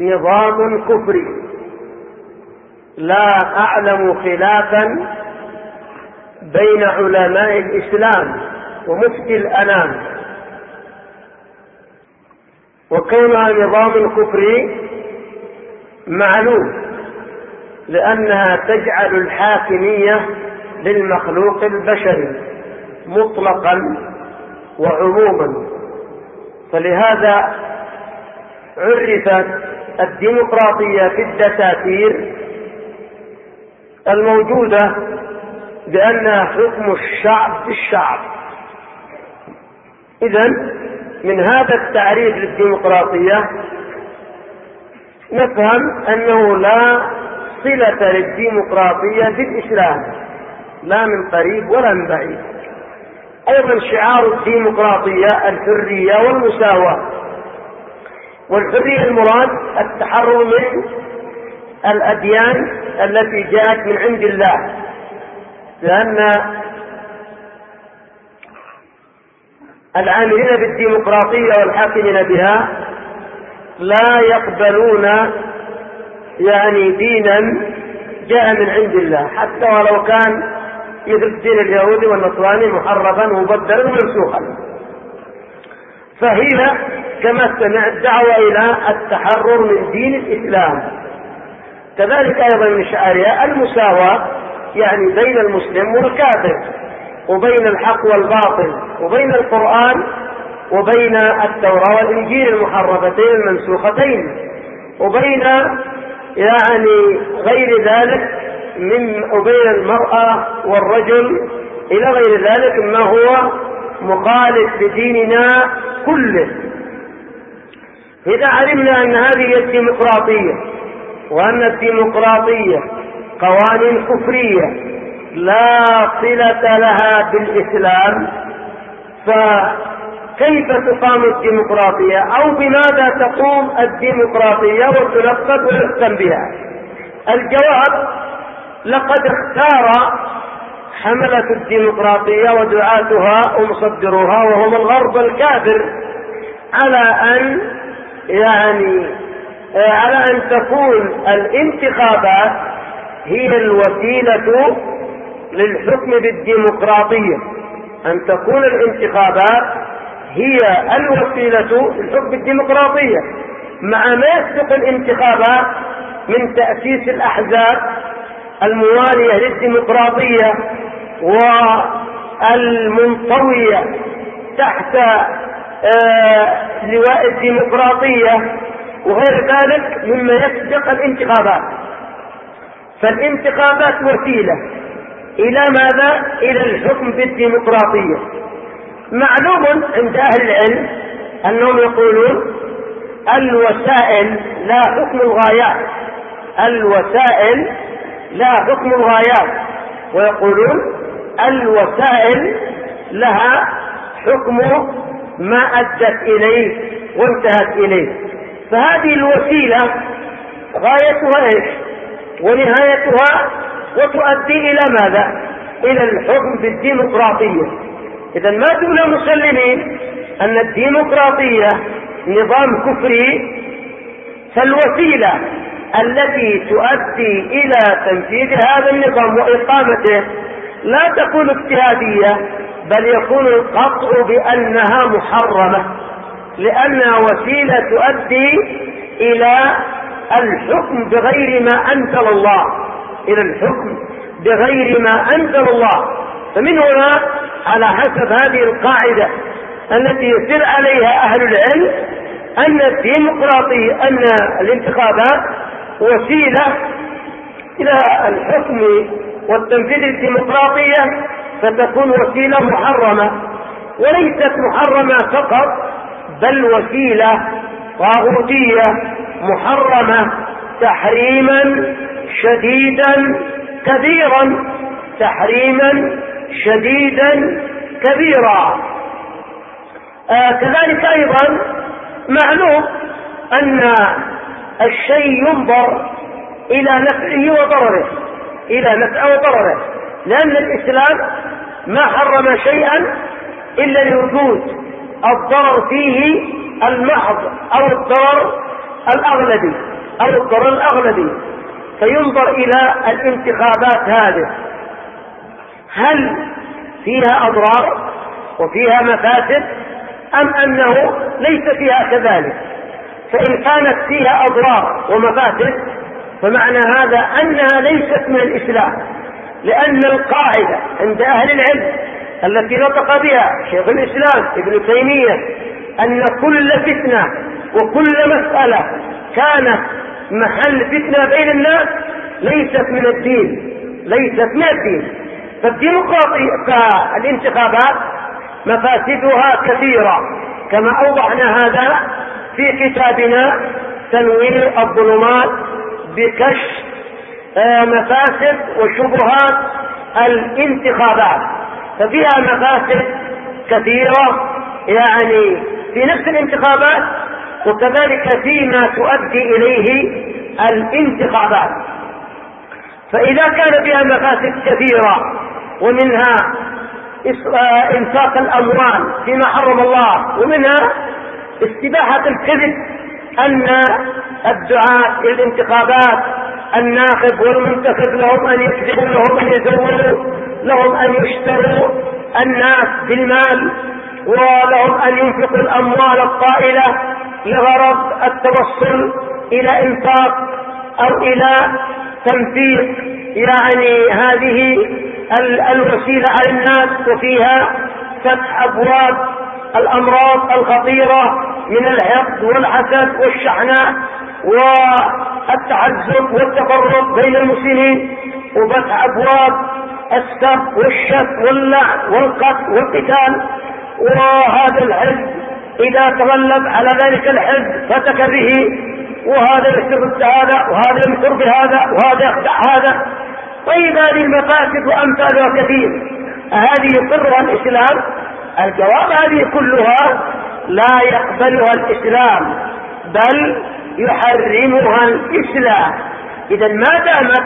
نظام كفري. لا أعلم خلافا بين علماء الإسلام ومفتي الأنام. وكونها نظام كفري معلوم؟ لأنها تجعل الحاكمية للمخلوق البشري مطلقا وعموما. فلهذا عرفت الديمقراطية في الدساتير الموجودة بأنها حكم الشعب بالشعب. إذا من هذا التعريف للديمقراطية نفهم أنه لا صلة للديمقراطية بالإسلام لا من قريب ولا من بعيد. أيضا شعار الديمقراطية الحرية والمساواة. والحرية المراد التحرر من الأديان التي جاءت من عند الله. لأن العاملين بالديمقراطية والحاكمين بها لا يقبلون يعني دينا جاء من عند الله. حتى ولو كان مثل الدين اليهودي والنصراني محرفا مبدلا ومنسوخا فهي كما سمعت دعوة إلى التحرر من دين الإسلام. كذلك أيضا من شعارها المساواة يعني بين المسلم والكافر وبين الحق والباطل وبين القرآن وبين التوراة والإنجيل المحرفتين المنسوختين وبين يعني غير ذلك من وبين المرأة والرجل إلى غير ذلك مما هو مخالف بديننا كله. إذا علمنا أن هذه الديمقراطية وأن الديمقراطية قوانين كفرية لا صلة لها بالإسلام فكيف تقام الديمقراطية؟ أو بماذا تقوم الديمقراطية وتنفذ ويحكم بها؟ الجواب لقد اختار حملة الديمقراطية ودعاتها ومصدروها وهم الغرب الكافر على أن يعني على أن تكون الانتخابات هي الوسيلة للحكم بالديمقراطية. أن تكون الانتخابات هي الوسيلة للحكم بالديمقراطية. مع ما يسبق الانتخابات من تأسيس الأحزاب الموالية للديمقراطية والمنطوية تحت آه لواء الديمقراطية وغير ذلك مما يسبق الانتخابات. فالانتخابات وسيلة. إلى ماذا؟ إلى الحكم بالديمقراطية. معلوم عند أهل العلم أنهم يقولون الوسائل لا حكم الغايات. الوسائل لا حكم الغايات. ويقولون الوسائل لها حكم ما أدت إليه وانتهت إليه. فهذه الوسيلة غايتها إيش؟ ونهايتها وتؤدي إلى ماذا؟ إلى الحكم بالديمقراطية. إذا ما دون مسلمين أن الديمقراطية نظام كفري فالوسيلة التي تؤدي إلى تنفيذ هذا النظام وإقامته لا تكون اجتهادية بل يكون القطع بأنها محرمة لأنها وسيلة تؤدي إلى الحكم بغير ما أنزل الله. إلى الحكم بغير ما أنزل الله. فمن هنا على حسب هذه القاعدة التي يسير عليها أهل العلم أن الديمقراطية أن الانتخابات وسيلة إلى الحكم والتنفيذ الديمقراطية فتكون وسيلة محرمة. وليست محرمة فقط بل وسيلة طاغوتية محرمة تحريما شديدا كبيرا تحريما شديدا كبيرا. آه كذلك أيضا معلوم أن الشيء ينظر إلى نفعه وضرره إلى نفعه وضرره لأن الإسلام ما حرم شيئا إلا لوجود الضرر فيه المحض أو الضرر الأغلبي أو الضرر الأغلبي. فينظر إلى الانتخابات هذه. هل فيها أضرار وفيها مفاسد أم أنه ليس فيها كذلك؟ فإن كانت فيها أضرار ومفاسد فمعنى هذا أنها ليست من الإسلام لأن القاعدة عند أهل العلم التي نطق بها شيخ الإسلام ابن تيمية أن كل فتنة وكل مسألة كانت محل فتنة بين الناس ليست من الدين ليست من الدين. فالديمقراطية فالانتخابات مفاسدها كثيرة كما أوضحنا هذا في كتابنا تنوير الظلمات بكشف مفاسد وشبهات الانتخابات. ففيها مفاسد كثيرة يعني في نفس الانتخابات وكذلك فيما تؤدي إليه الانتخابات. فإذا كان فيها مفاسد كثيرة ومنها إنفاق الأموال فيما حرم الله ومنها استباحة الكذب أن الدعاة إلى الانتخابات الناخب والمنتخب لهم أن يكذبوا لهم أن يزوروا لهم أن يشتروا الناس بالمال ولهم أن ينفقوا الأموال الطائلة لغرض التوصل إلى إنفاق أو إلى تنفيذ يعني هذه الوسيلة على الناس وفيها فتح أبواب الأمراض الخطيرة من الحقد والحسد والشحناء والتعذب والتفرق بين المسلمين وفتح أبواب السب والشك واللعن والقتل والقتال. وهذا الحزب إذا تغلب على ذلك الحزب فتك به وهذا يستفد هذا وهذا يمكر بهذا وهذا يخدع هذا. طيب هذه المفاسد وأمثالها كثير. هذه يقرها الإسلام الجواب هذه كلها لا يقبلها الإسلام بل يحرمها الإسلام. إذا ما دامت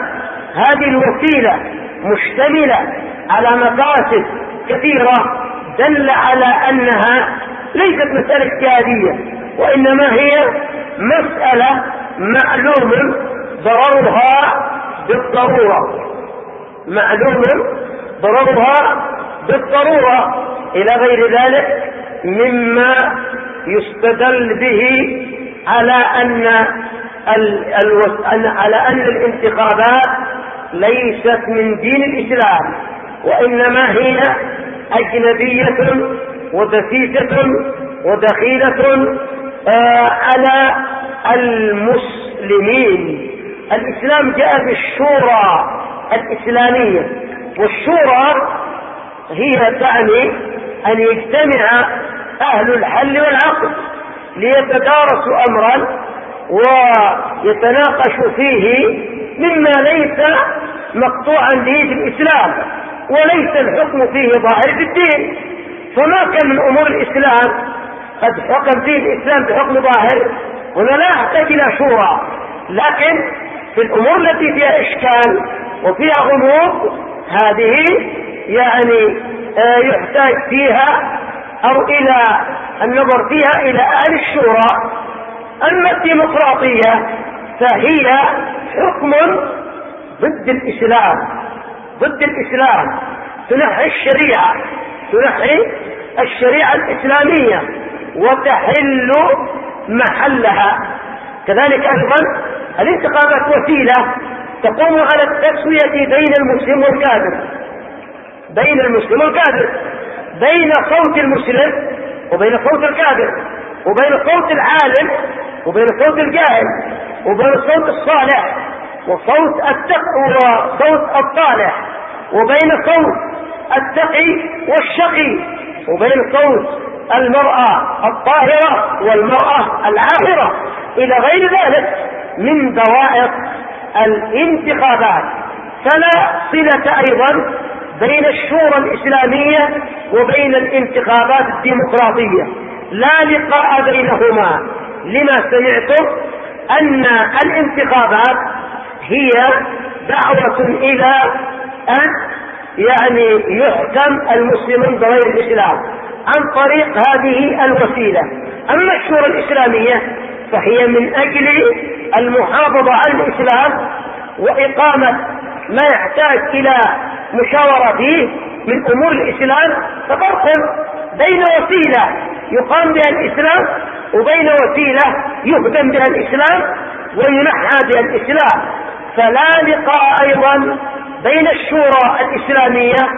هذه الوسيلة مشتملة على مفاسد كثيرة دل على أنها ليست مسألة اجتهادية وإنما هي مسألة معلوم ضررها بالضرورة. معلوم ضررها بالضرورة. إلى غير ذلك مما يستدل به على أن على أن الانتخابات ليست من دين الإسلام وإنما هي أجنبية ودسيسة ودخيلة آه على المسلمين. الإسلام جاء بالشورى الإسلامية والشورى هي تعني أن يجتمع أهل الحل والعقد ليتدارسوا أمرا ويتناقشوا فيه مما ليس مقطوعا به في الإسلام وليس الحكم فيه ظاهر في الدين. فما كان من أمور الإسلام قد حكم فيه الإسلام بحكم ظاهر هنا لا يحتاج إلى شورى. لكن في الأمور التي فيها إشكال وفيها غموض هذه يعني آه يحتاج فيها أو إلى النظر فيها إلى أهل الشورى. أما الديمقراطية فهي حكم ضد الإسلام ضد الإسلام. تنحي الشريعة تنحي الشريعة الإسلامية وتحل محلها. كذلك أيضا الانتخابات وسيلة تقوم على التسوية بين المسلم والكافر. بين المسلم والكافر. بين صوت المسلم وبين صوت الكافر. وبين صوت العالم وبين صوت الجاهل. وبين صوت الصالح وصوت التقوى وصوت الطالح وبين صوت التقي والشقي. وبين صوت المرأة الطاهرة والمرأة العاهرة إلى غير ذلك من دوائر الانتخابات. فلا صلة أيضا بين الشورى الإسلامية وبين الانتخابات الديمقراطية. لا لقاء بينهما. لما سمعتم أن الانتخابات هي دعوة إلى أن يعني يحكم المسلمون بغير الإسلام عن طريق هذه الوسيلة. أما الشورى الإسلامية فهي من أجل المحافظة على الإسلام وإقامة ما يحتاج إلى مشاورة فيه من أمور الإسلام ففرق بين وسيلة يقام بها الإسلام وبين وسيلة يهدم بها الإسلام وينحى بها الإسلام. فلا لقاء أيضا بين الشورى الإسلامية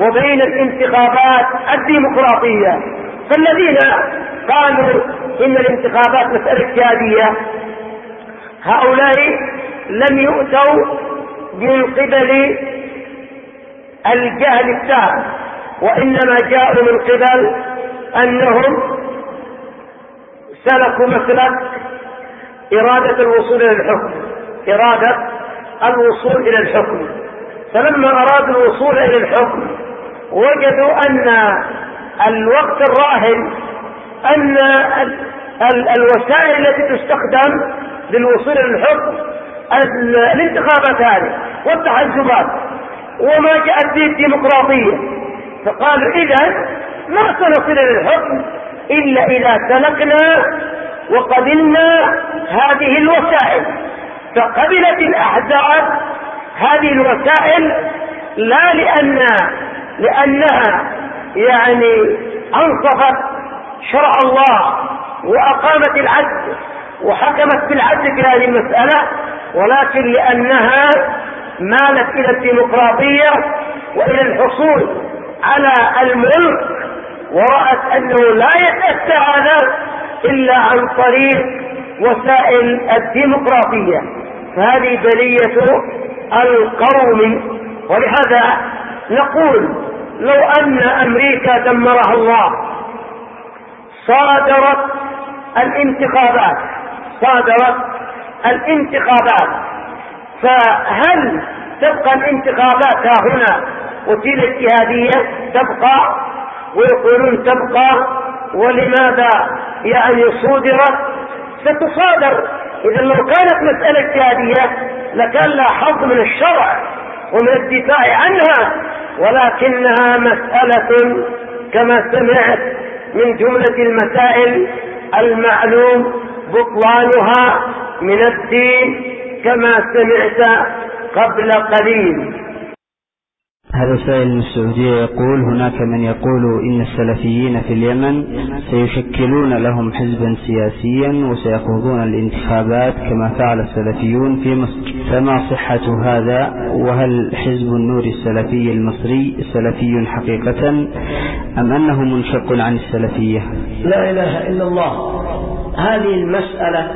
وبين الانتخابات الديمقراطية. فالذين قالوا إن الانتخابات مسألة اجتهادية هؤلاء لم يؤتوا من قبل الجهل التام وإنما جاءوا من قبل أنهم سلكوا مسلك إرادة الوصول إلى الحكم إرادة الوصول إلى الحكم. فلما أرادوا الوصول إلى الحكم وجدوا أن الوقت الراهن أن الوسائل التي تستخدم للوصول إلى الحكم الانتخابات هذه والتحزبات وما جاءت به الديمقراطية. فقالوا إذا ما سنصل إلى الحكم إلا إذا سلكنا وقبلنا هذه الوسائل. فقبلت الأحزاب هذه الوسائل لا لأن لأنها يعني أنصفت شرع الله وأقامت العدل وحكمت بالعدل في هذه المسألة ولكن لأنها مالت إلى الديمقراطية وإلى الحصول على الملك ورأت أنه لا يتأتى هذا إلا عن طريق وسائل الديمقراطية. فهذه بلية القوم. ولهذا نقول لو أن أمريكا دمرها الله صادرت الانتخابات صادرت الانتخابات. فهل تبقى الانتخابات ها هنا وسيلة اجتهادية تبقى؟ ويقولون تبقى. ولماذا يعني صودرت ستصادر. إذا لو كانت مسألة اجتهادية لكان لها حظ من الشرع ومن الدفاع عنها. ولكنها مسألة كما سمعت من جملة المسائل المعلوم بطلانها من الدين كما سمعت قبل قليل. هذا سائل من السعودية يقول هناك من يقول إن السلفيين في اليمن سيشكلون لهم حزبا سياسيا وسيخوضون الانتخابات كما فعل السلفيون في مصر. فما صحة هذا؟ وهل حزب النور السلفي المصري سلفي حقيقة أم أنه منشق عن السلفية؟ لا إله إلا الله. هذه المسألة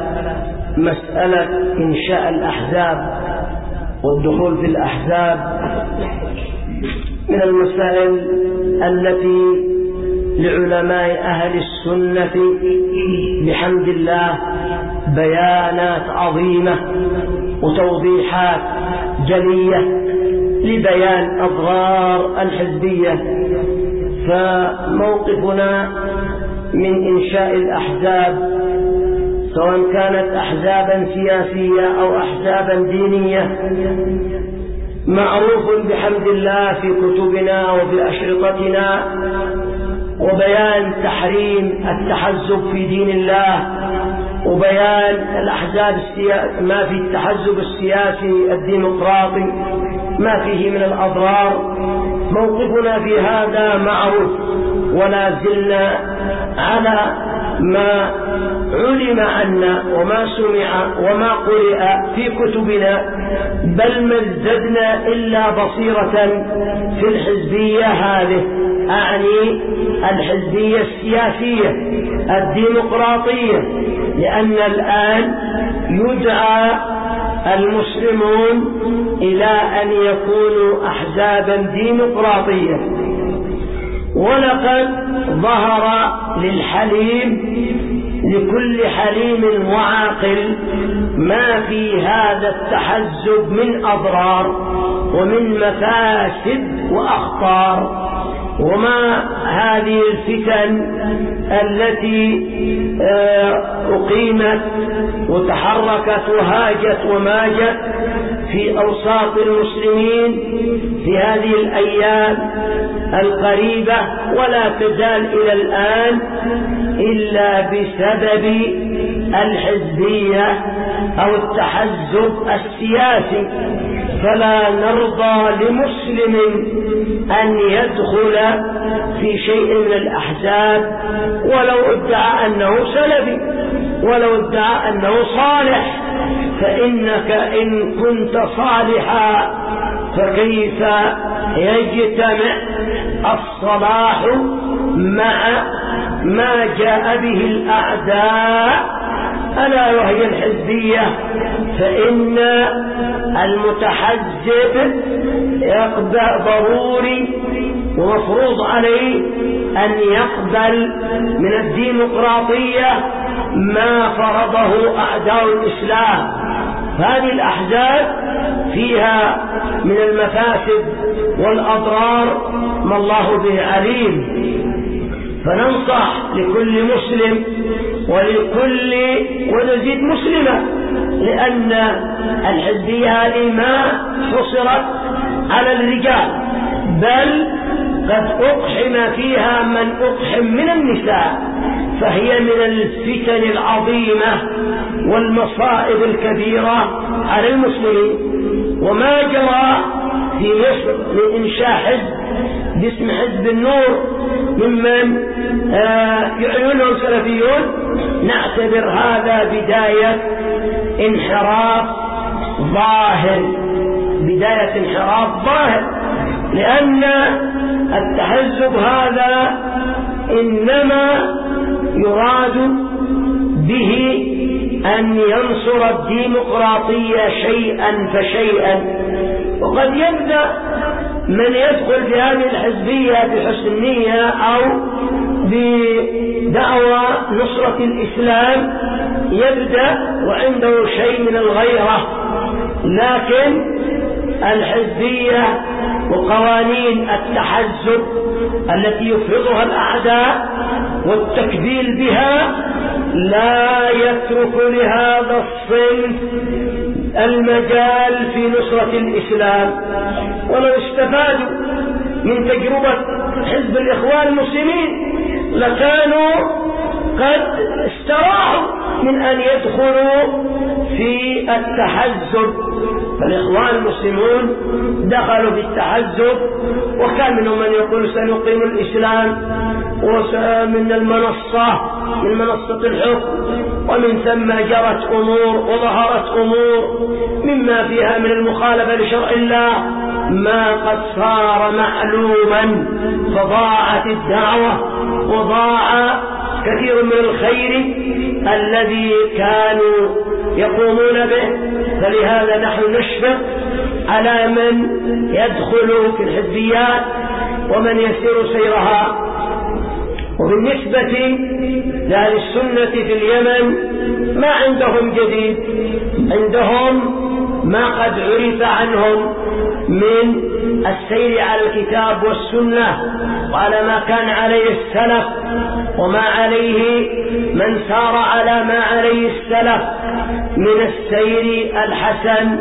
مسألة إنشاء الأحزاب والدخول في الأحزاب. من المسائل التي لعلماء أهل السنة بحمد الله بيانات عظيمة وتوضيحات جلية لبيان أضرار الحزبية. فموقفنا من إنشاء الأحزاب سواء كانت أحزابا سياسية أو أحزابا دينية معروف بحمد الله في كتبنا وفي أشرطتنا وبيان تحريم التحزب في دين الله وبيان الأحزاب ما في التحزب السياسي الديمقراطي ما فيه من الأضرار. موقفنا في هذا معروف ولا زلنا على ما علم عنا وما سمع وما قرئ في كتبنا بل ما ازددنا إلا بصيرة في الحزبية هذه أعني الحزبية السياسية الديمقراطية لأن الآن يدعى المسلمون إلى أن يكونوا أحزابا ديمقراطية. ولقد ظهر للحليم لكل حليم وعاقل ما في هذا التحزب من أضرار ومن مفاسد وأخطار وما هذه الفتن التي أقيمت وتحركت وهاجت وماجت في أوساط المسلمين في هذه الأيام القريبة ولا تزال إلى الآن إلا بسبب الحزبية أو التحزب السياسي. فلا نرضى لمسلم أن يدخل في شيء من الأحزاب ولو ادعى أنه سلفي ولو ادعى أنه صالح. فإنك إن كنت صالحا فكيف يجتمع الصلاح مع ما جاء به الأعداء؟ ألا وهي الحزبية. فإن المتحزب يقبل ضروري ومفروض عليه أن يقبل من الديمقراطية ما فرضه أعداء الإسلام. هذه الأحزاب فيها من المفاسد والأضرار ما الله به عليم. فننصح لكل مسلم ولكل ونزيد مسلمة لأن الحزبية هذه ما حصرت على الرجال بل قد أقحم فيها من أقحم من النساء فهي من الفتن العظيمة والمصائب الكبيرة على المسلمين. وما جرى في مصر من إنشاء حزب باسم حزب النور ممن آه يعلنهم سلفيون نعتبر هذا بداية انحراف ظاهر بداية انحراف ظاهر. لأن التحزب هذا إنما يراد به أن ينصر الديمقراطية شيئا فشيئا. وقد يبدأ من يدخل في هذه الحزبية بحسن نية أو بدعوى نصرة الإسلام يبدأ وعنده شيء من الغيرة. لكن الحزبية وقوانين التحزب التي يفرضها الأعداء والتكبيل بها لا يترك لهذا الصنف المجال في نصرة الإسلام. ولو استفادوا من تجربة حزب الإخوان المسلمين لكانوا قد استراحوا من أن يدخلوا في التحزب. فالإخوان المسلمون دخلوا في التحزب وكان منهم من يقول سنقيم الإسلام ومن المنصة من منصة الحكم ومن ثم جرت أمور وظهرت أمور مما فيها من المخالفة لشرع الله ما قد صار معلوما فضاعت الدعوة وضاع كثير من الخير الذي كانوا يقومون به. فلهذا نحن نشفق على من يدخل في الحزبيات ومن يسير سيرها. وبالنسبة لأهل السنة في اليمن ما عندهم جديد. عندهم ما قد عرف عنهم من السير على الكتاب والسنة وعلى ما كان عليه السلف وما عليه من سار على ما عليه السلف من السير الحسن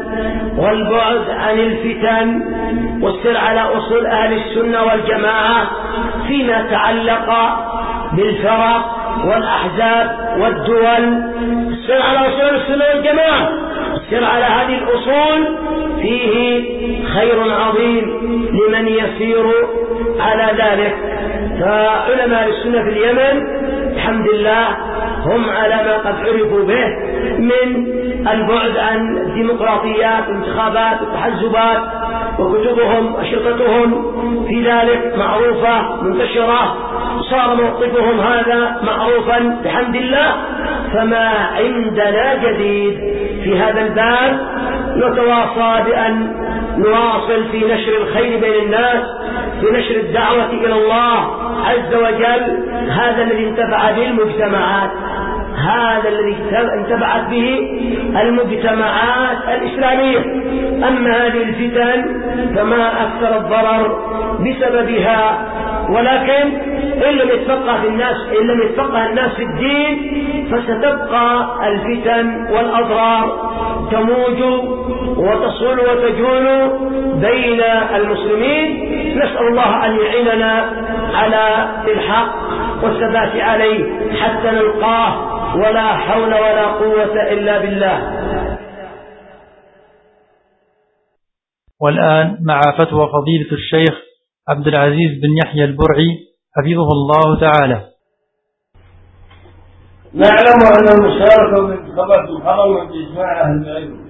والبعد عن الفتن والسير على أصول أهل السنة والجماعة فيما تعلق بالفرق والأحزاب والدول. السير على أصول السنة والجماعة. السير على هذه الأصول فيه خير عظيم لمن يسير على ذلك. فعلماء السنة في اليمن الحمد لله هم على ما قد عرفوا به من البعد عن الديمقراطيات والانتخابات والتحزبات وكتبهم وأشرطتهم في ذلك معروفة منتشرة. صار موقفهم هذا معروفا بحمد الله فما عندنا جديد في هذا الباب. نتواصى بأن نواصل في نشر الخير بين الناس في نشر الدعوة إلى الله عز وجل. هذا الذي انتفع به المجتمعات هذا الذي انتفعت به المجتمعات الإسلامية. أما هذه الفتن فما أكثر الضرر بسببها ولكن إن لم يتفقه الناس إن لم يتفقه الناس في الدين فستبقى الفتن والأضرار تموج وتصول وتجول بين المسلمين. نسأل الله أن يعيننا على الحق والثبات عليه حتى نلقاه. ولا حول ولا قوة إلا بالله. والآن مع فتوى فضيلة الشيخ عبد العزيز بن يحيى البرعي حفظه الله تعالى. نعلم أن المشاركة في الانتخابات محرمة بإجماع أهل العلم.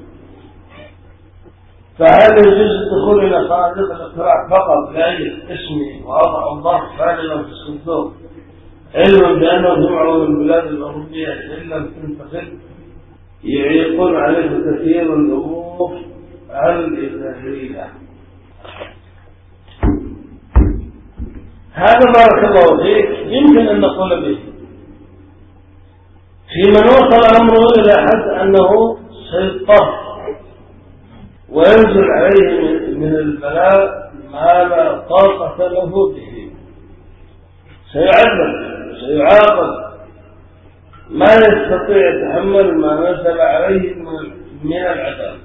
فهل يجوز الدخول إلى صناديق الاقتراع فقط لأجل اسمي وأضع الظرف فارغا في الصندوق علما بأنه جمع من البلاد الأوروبية إن لم تنتقل. يعيقون عليه كثير الأمور الإباحية هذا بارك الله فيك. يمكن أن نقول به. في من وصل أمره إلى حد أنه سيضطر وينزل عليه من البلاء ما لا طاقة له به. سيعذب سيعاقب. ما يستطيع يتحمل ما نزل عليه من العذاب.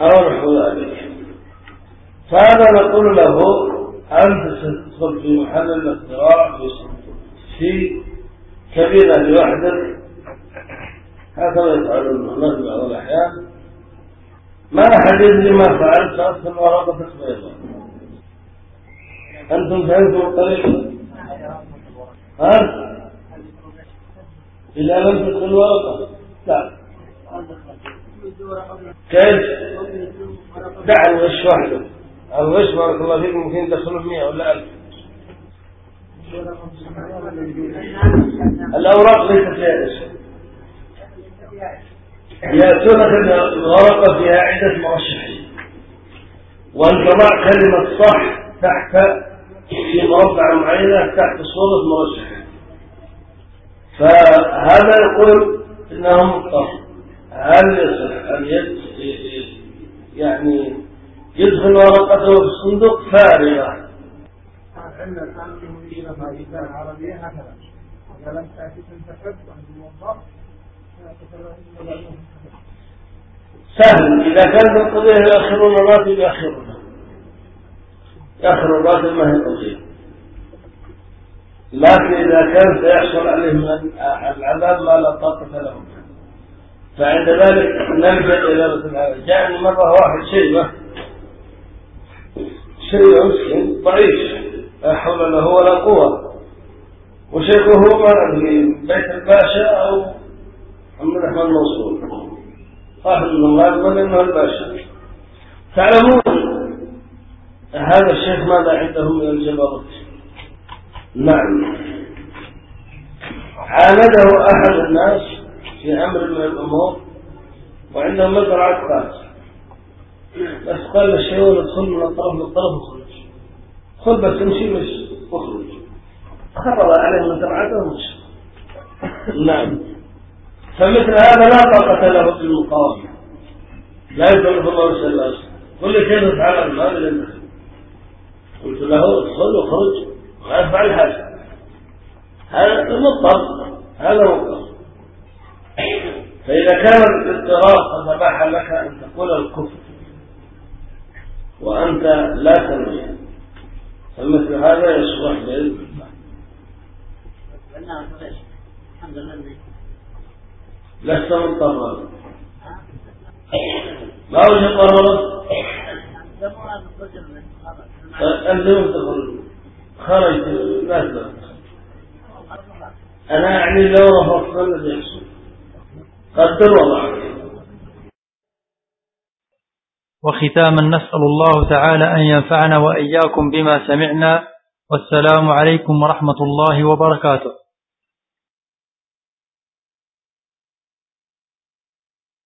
أو نحو ذلك. فهذا نقول له أنت ستدخل في محل الاختراع في كبيرة لوحدك هكذا يفعلون الناس بعض الأحيان. ما أحد يدري ما فعلت أصلا ورقتك بيضاء أنتم فهمتم الطريقة ها؟ إذا لم تدخل ورقة لا. كيف؟ دع الغش الغش بارك الله فيكم ممكن يدخلون 100 ولا 1000 الأوراق ليست فيها اسم يأتونك الورقة فيها عدة مرشحين. وأن تضع كلمة صح تحت في مربع معينة تحت صورة مرشحين. فهذا يقول إنه مضطر هل يصح أن يعني يدخل ورقته في الصندوق فارغة عندنا الآن في العربية هكذا. إذا لم تأتي تنتخب عند الموظف سهل. إذا كانت القضية يأخرون الراتب يأخرون يأخر الراتب ما هي قضية لكن إذا كان سيحصل عليهم العذاب ما لا طاقة لهم. فعند ذلك نلجأ إلى مثل هذا جاءني مرة واحد شيبة شيء ضعيف. لا حول له ولا قوة. وشيخه ما ندري بيت الباشا أو محمد أحمد منصور. صاحب من غالبا إنه الباشا. تعلمون هذا الشيخ ماذا عنده من الجبروت؟ نعم. عانده أحد الناس في أمر من الأمور وعنده مزرعة قاس. بس قال للشيخ ندخل من الطرف للطرف وخرج. خذ بس امشي مش واخرج خرب عليه مزرعته ومشي. نعم. فمثل هذا لا طاقة له بالمقاومة لا يكلف الله إلا وسعها قل لي كيف تفعل؟ المال اللي قلت له ادخل واخرج وافعل هذا هذا مضطر هذا مضطر فإذا كان الاضطرار قد لك أن تقول الكفر. وأنت لا تنوي فمثل هذا بإذن الله لست مضطرا. ما وجه قررت أنت مستقر خرج لا أنا أعني لو رفضت الذي يحصل. قدر وضع وختاما نسأل الله تعالى أن ينفعنا وإياكم بما سمعنا والسلام عليكم ورحمة الله وبركاته.